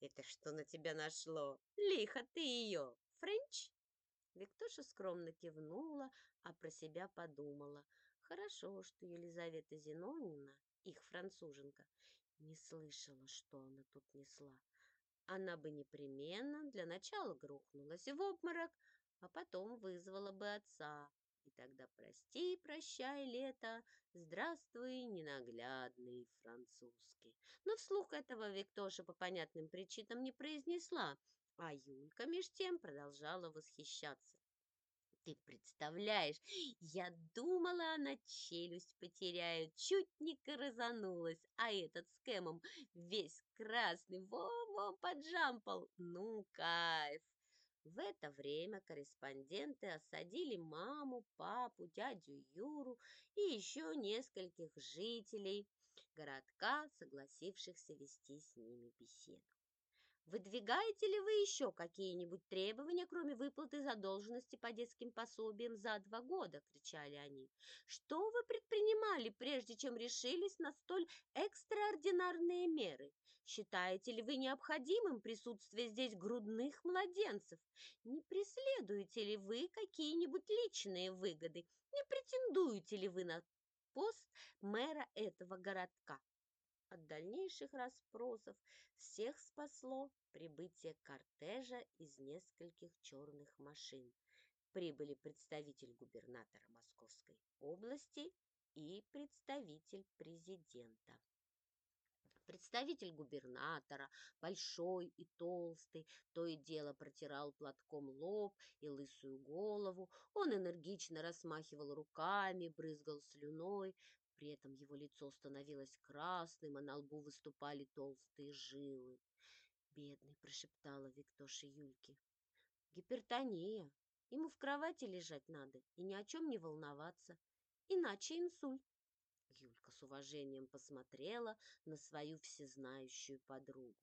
Это что на тебя нашло? Лихо ты ее! Френч?» Виктоша скромно кивнула, а про себя подумала. Хорошо, что Елизавета Зиновьевна, их француженка, не слышала, что она тут несла. Она бы непременно для начала грохнулась в обморок, а потом вызвала бы отца. И тогда прости, прощай, лето, здравствуй, ненаглядный французский. Но вслух этого Виктоша по понятным причинам не произнесла, а Юлька меж тем продолжала восхищаться. Ты представляешь, я думала, она челюсть потеряет, чуть не корозанулась, а этот с Кэмом весь красный, во-во, поджампал. Ну, кайф! В это время корреспонденты осадили маму, папу, дядю Юру и еще нескольких жителей городка, согласившихся вести с ними беседу. Выдвигаете ли вы еще какие-нибудь требования, кроме выплаты задолженности по детским пособиям за два года? — кричали они. Что вы предпринимали, прежде чем решились на столь экстраординарные меры? Считаете ли вы необходимым присутствие здесь грудных младенцев? Не преследуете ли вы какие-нибудь личные выгоды? Не претендуете ли вы на пост мэра этого городка? От дальнейших расспросов всех спасло прибытие кортежа из нескольких черных машин. Прибыли представитель губернатора Московской области и представитель президента. Представитель губернатора, большой и толстый, то и дело протирал платком лоб и лысую голову. Он энергично расмахивал руками, брызгал слюной, при этом его лицо становилось красным, а на лбу выступали толстые жилы. «Бедный!» — прошептала Виктоша Юльке. «Гипертония. Ему в кровати лежать надо и ни о чем не волноваться. Иначе инсульт». Юлька с уважением посмотрела на свою всезнающую подругу.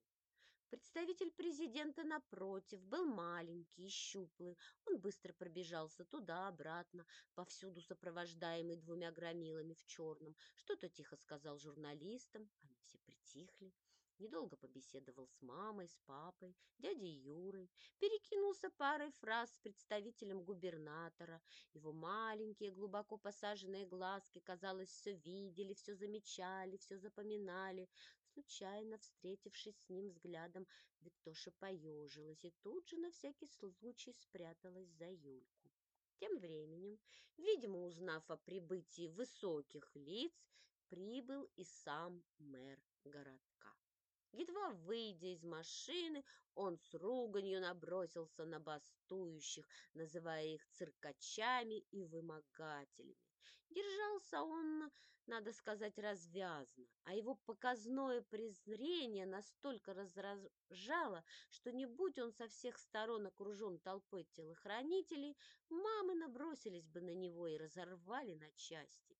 Представитель президента, напротив, был маленький и щуплый. Он быстро пробежался туда-обратно, повсюду сопровождаемый двумя громилами в черном. Что-то тихо сказал журналистам, они все притихли. Недолго побеседовал с мамой, с папой, дядей Юрой, перекинулся парой фраз с представителем губернатора. Его маленькие, глубоко посаженные глазки, казалось, все видели, все замечали, все запоминали. Случайно встретившись с ним взглядом, Виктоша поежилась и тут же на всякий случай спряталась за Юльку. Тем временем, видимо, узнав о прибытии высоких лиц, прибыл и сам мэр городка. Едва выйдя из машины, он с руганью набросился на бастующих, называя их циркачами и вымогателями. Держался он, надо сказать, развязно, а его показное презрение настолько раздражало, что не будь он со всех сторон окружен толпой телохранителей, мамы набросились бы на него и разорвали на части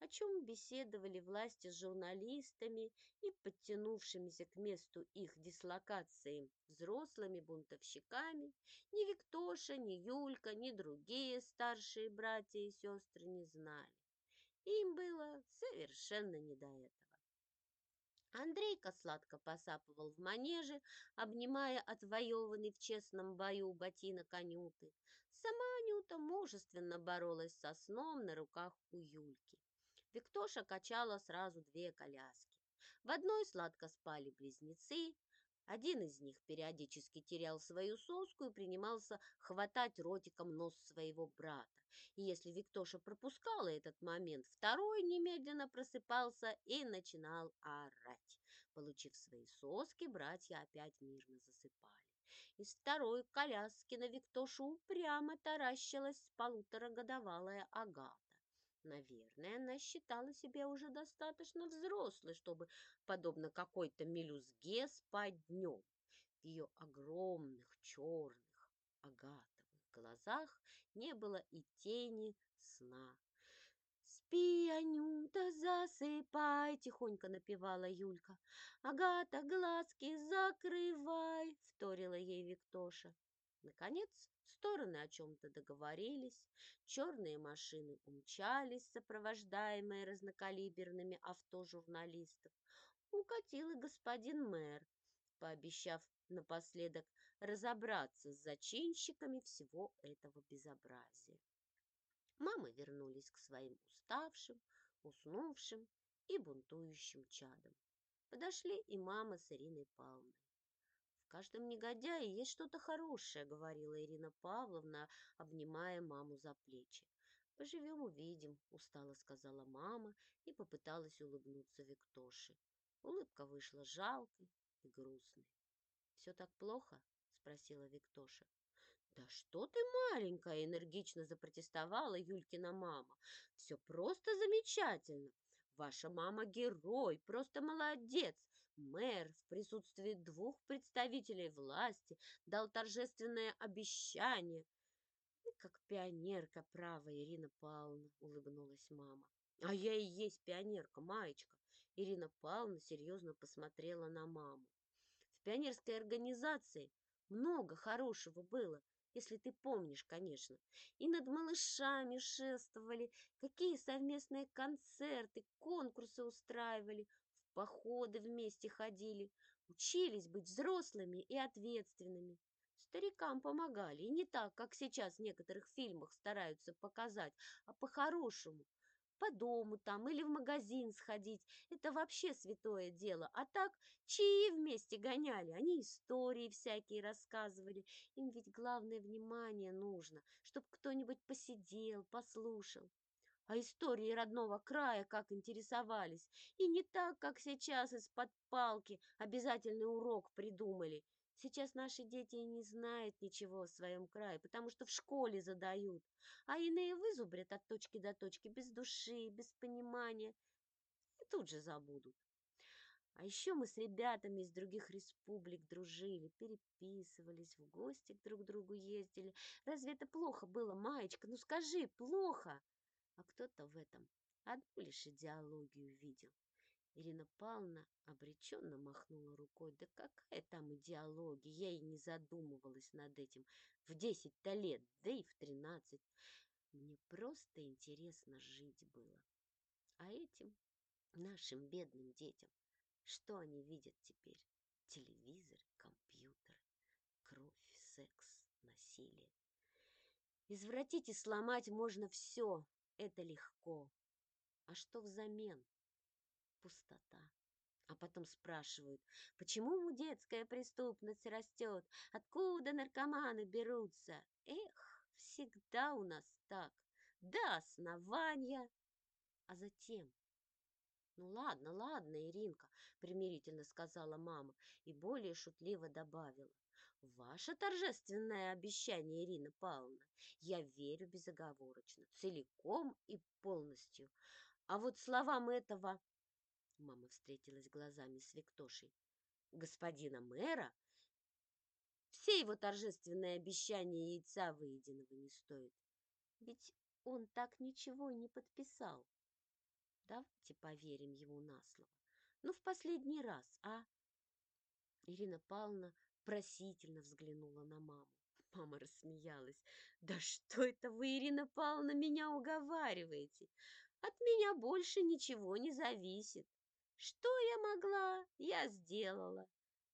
о чем беседовали власти с журналистами и подтянувшимися к месту их дислокации взрослыми бунтовщиками, ни Виктоша, ни Юлька, ни другие старшие братья и сестры не знали. Им было совершенно не до этого. Андрейка сладко посапывал в манеже, обнимая отвоеванный в честном бою ботинок Анюты. Сама Анюта мужественно боролась со сном на руках у Юльки. Виктоша качала сразу две коляски. В одной сладко спали близнецы. Один из них периодически терял свою соску и принимался хватать ротиком нос своего брата. И если Виктоша пропускала этот момент, второй немедленно просыпался и начинал орать. Получив свои соски, братья опять мирно засыпали. Из второй коляски на Виктошу упрямо таращилась полуторагодовалая Агата. Наверное, она считала себя уже достаточно взрослой, чтобы, подобно какой-то мелюзге, спать днем. В ее огромных черных агатовых глазах не было и тени сна. «Спи, Анюта, засыпай!» — тихонько напевала Юлька. «Агата, глазки закрывай!» — вторила ей Виктоша. Наконец, стороны о чем-то договорились, черные машины умчались, сопровождаемые разнокалиберными авто журналистов. Укатил и господин мэр, пообещав напоследок разобраться с зачинщиками всего этого безобразия. Мамы вернулись к своим уставшим, уснувшим и бунтующим чадам. Подошли и мама с Ириной Павловной каждом негодяе есть что-то хорошее, говорила Ирина Павловна, обнимая маму за плечи. Поживем увидим, устало сказала мама и попыталась улыбнуться Виктоше. Улыбка вышла жалкой и грустной. Все так плохо? спросила Виктоша. «Да что ты маленькая!» — энергично запротестовала Юлькина мама. «Все просто замечательно. Ваша мама герой, просто молодец. Мэр в присутствии двух представителей власти дал торжественное обещание. Ты как пионерка, права, Ирина Павловна, улыбнулась мама. А я и есть пионерка, Маечка. Ирина Павловна серьезно посмотрела на маму. В пионерской организации много хорошего было если ты помнишь, конечно. И над малышами шествовали, какие совместные концерты, конкурсы устраивали, походы вместе ходили, учились быть взрослыми и ответственными. Старикам помогали, и не так, как сейчас в некоторых фильмах стараются показать, а по-хорошему, по дому там или в магазин сходить. Это вообще святое дело. А так чаи вместе гоняли, они истории всякие рассказывали. Им ведь главное внимание нужно, чтобы кто-нибудь посидел, послушал. А истории родного края как интересовались. И не так, как сейчас из-под палки обязательный урок придумали. Сейчас наши дети и не знают ничего о своем крае, потому что в школе задают, а иные вызубрят от точки до точки без души, без понимания и тут же забудут. А еще мы с ребятами из других республик дружили, переписывались, в гости к друг другу ездили. Разве это плохо было, Маечка? Ну скажи, плохо? А кто-то в этом одну лишь идеологию видел. Ирина Павловна обреченно махнула рукой. Да какая там идеология? Я и не задумывалась над этим в десять-то лет, да и в тринадцать. Мне просто интересно жить было. А этим нашим бедным детям, что они видят теперь? Телевизор, компьютер, кровь, секс, насилие. Извратить и сломать можно все, это легко. А что взамен? пустота. А потом спрашивают, почему детская преступность растет, откуда наркоманы берутся. Эх, всегда у нас так, до основания. А затем «Ну ладно, ладно, Иринка», — примирительно сказала мама и более шутливо добавила. «Ваше торжественное обещание, Ирина Павловна, я верю безоговорочно, целиком и полностью. А вот словам этого Мама встретилась глазами с Виктошей. Господина мэра? Все его торжественные обещания яйца выеденного не стоят. Ведь он так ничего и не подписал. Давайте поверим ему на слово. Ну, в последний раз, а? Ирина Павловна просительно взглянула на маму. Мама рассмеялась. «Да что это вы, Ирина Павловна, меня уговариваете? От меня больше ничего не зависит. Что я могла, я сделала.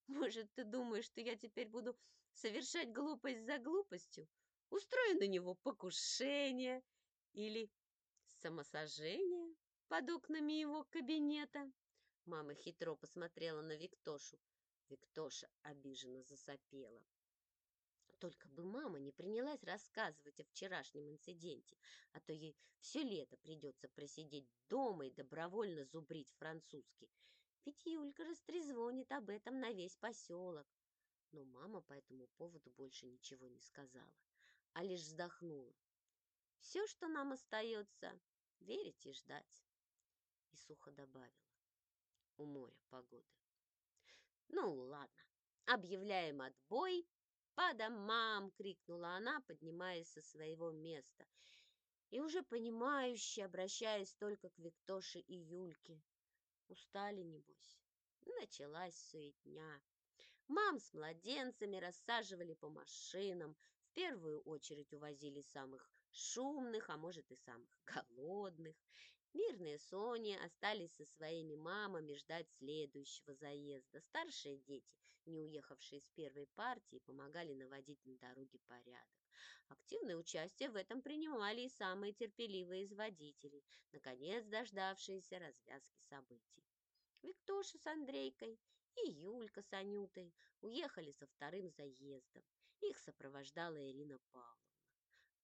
Может, ты думаешь, что я теперь буду совершать глупость за глупостью? Устрою на него покушение или самосожжение под окнами его кабинета? Мама хитро посмотрела на Виктошу. Виктоша обиженно засопела. Только бы мама не принялась рассказывать о вчерашнем инциденте, а то ей все лето придется просидеть дома и добровольно зубрить французский. Ведь Юлька растрезвонит об этом на весь поселок. Но мама по этому поводу больше ничего не сказала, а лишь вздохнула. Все, что нам остается, верить и ждать. И сухо добавила. У моря погода. Ну, ладно, объявляем отбой «По домам!» — крикнула она, поднимаясь со своего места. И уже понимающе, обращаясь только к Виктоше и Юльке. Устали, небось. Началась суетня. Мам с младенцами рассаживали по машинам, в первую очередь увозили самых шумных, а может и самых голодных. Мирные Сони остались со своими мамами ждать следующего заезда. Старшие дети, не уехавшие с первой партии, помогали наводить на дороге порядок. Активное участие в этом принимали и самые терпеливые из водителей, наконец дождавшиеся развязки событий. Виктоша с Андрейкой и Юлька с Анютой уехали со вторым заездом. Их сопровождала Ирина Павловна.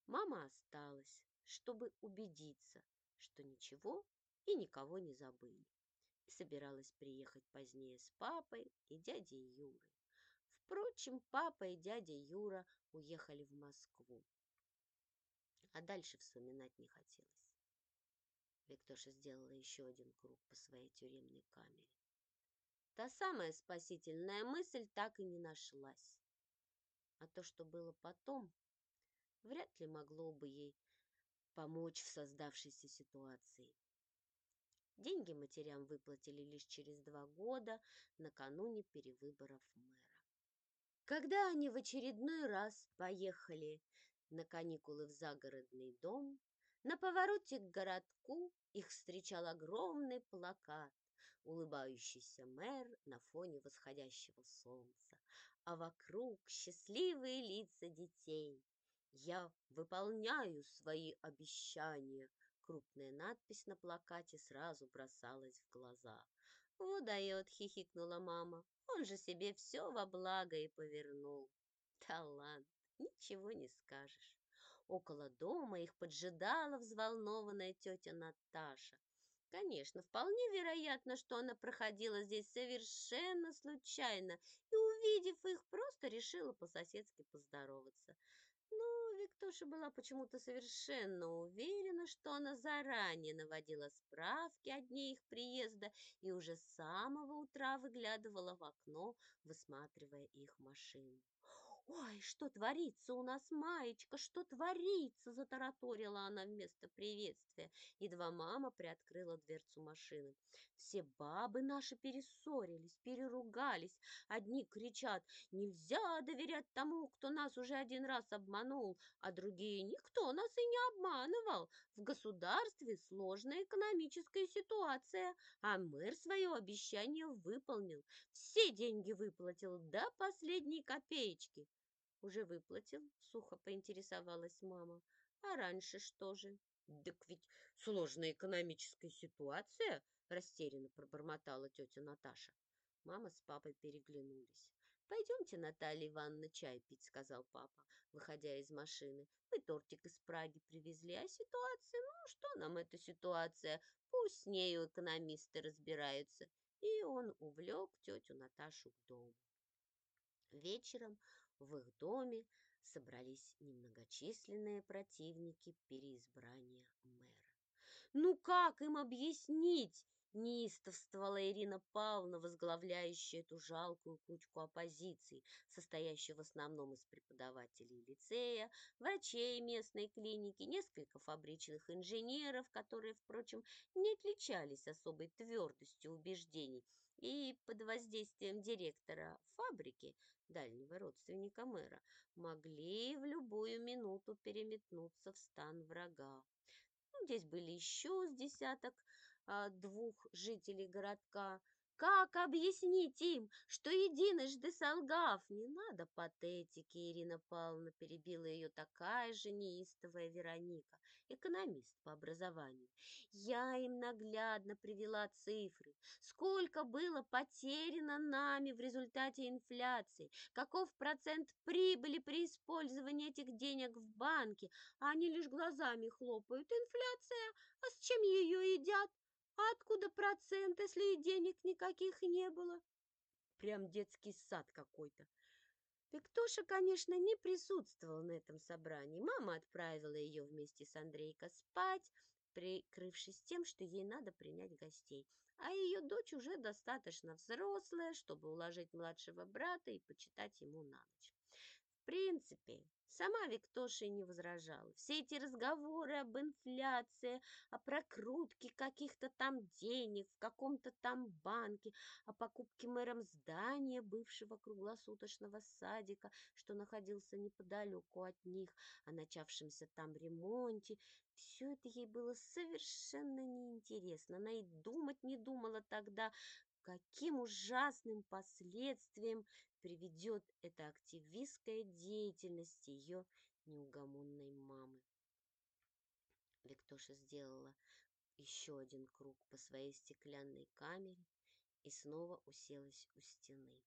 Мама осталась, чтобы убедиться, что ничего и никого не забыли. И собиралась приехать позднее с папой и дядей Юрой. Впрочем, папа и дядя Юра уехали в Москву. А дальше вспоминать не хотелось. Виктоша сделала еще один круг по своей тюремной камере. Та самая спасительная мысль так и не нашлась. А то, что было потом, вряд ли могло бы ей помочь в создавшейся ситуации. Деньги матерям выплатили лишь через два года, накануне перевыборов мэра. Когда они в очередной раз поехали на каникулы в загородный дом, на повороте к городку их встречал огромный плакат улыбающийся мэр на фоне восходящего солнца, а вокруг счастливые лица детей, я выполняю свои обещания. Крупная надпись на плакате сразу бросалась в глаза. «Вот дает!» — хихикнула мама. «Он же себе все во благо и повернул. Талант, ничего не скажешь». Около дома их поджидала взволнованная тетя Наташа. Конечно, вполне вероятно, что она проходила здесь совершенно случайно и, увидев их, просто решила по-соседски поздороваться. Но Виктоша была почему-то совершенно уверена, что она заранее наводила справки о дне их приезда и уже с самого утра выглядывала в окно, высматривая их машину. «Ой, что творится у нас, Маечка, что творится?» – затараторила она вместо приветствия. Едва мама приоткрыла дверцу машины. Все бабы наши перессорились, переругались. Одни кричат «Нельзя доверять тому, кто нас уже один раз обманул», а другие «Никто нас и не обманывал. В государстве сложная экономическая ситуация, а мэр свое обещание выполнил. Все деньги выплатил до последней копеечки». Уже выплатил? Сухо поинтересовалась мама. А раньше что же? Так ведь сложная экономическая ситуация, растерянно пробормотала тетя Наташа. Мама с папой переглянулись. «Пойдемте, Наталья Ивановна, чай пить», — сказал папа, выходя из машины. «Мы тортик из Праги привезли, а ситуация, ну, что нам эта ситуация? Пусть с нею экономисты разбираются». И он увлек тетю Наташу к дому. Вечером в их доме собрались немногочисленные противники переизбрания мэра. Ну как им объяснить, неистовствовала Ирина Павловна, возглавляющая эту жалкую кучку оппозиции, состоящую в основном из преподавателей лицея, врачей местной клиники, несколько фабричных инженеров, которые, впрочем, не отличались особой твердостью убеждений, и под воздействием директора фабрики, дальнего родственника мэра, могли в любую минуту переметнуться в стан врага. Здесь были еще с десяток двух жителей городка, Как объяснить им, что единожды солгав? Не надо патетики, Ирина Павловна перебила ее такая же неистовая Вероника, экономист по образованию. Я им наглядно привела цифры. Сколько было потеряно нами в результате инфляции? Каков процент прибыли при использовании этих денег в банке? Они лишь глазами хлопают. Инфляция, а с чем ее едят? Откуда процент, если и денег никаких не было? Прям детский сад какой-то. Виктоша, конечно, не присутствовала на этом собрании. Мама отправила ее вместе с Андрейко спать, прикрывшись тем, что ей надо принять гостей. А ее дочь уже достаточно взрослая, чтобы уложить младшего брата и почитать ему на ночь. В принципе, Сама Виктоша не возражала. Все эти разговоры об инфляции, о прокрутке каких-то там денег в каком-то там банке, о покупке мэром здания бывшего круглосуточного садика, что находился неподалеку от них, о начавшемся там ремонте. Все это ей было совершенно неинтересно. Она и думать не думала тогда, каким ужасным последствиям приведет эта активистская деятельность ее неугомонной мамы. Виктоша сделала еще один круг по своей стеклянной камере и снова уселась у стены.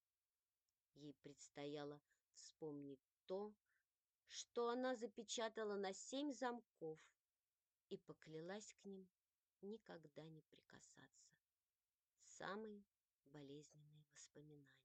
Ей предстояло вспомнить то, что она запечатала на семь замков и поклялась к ним никогда не прикасаться самые болезненные воспоминания.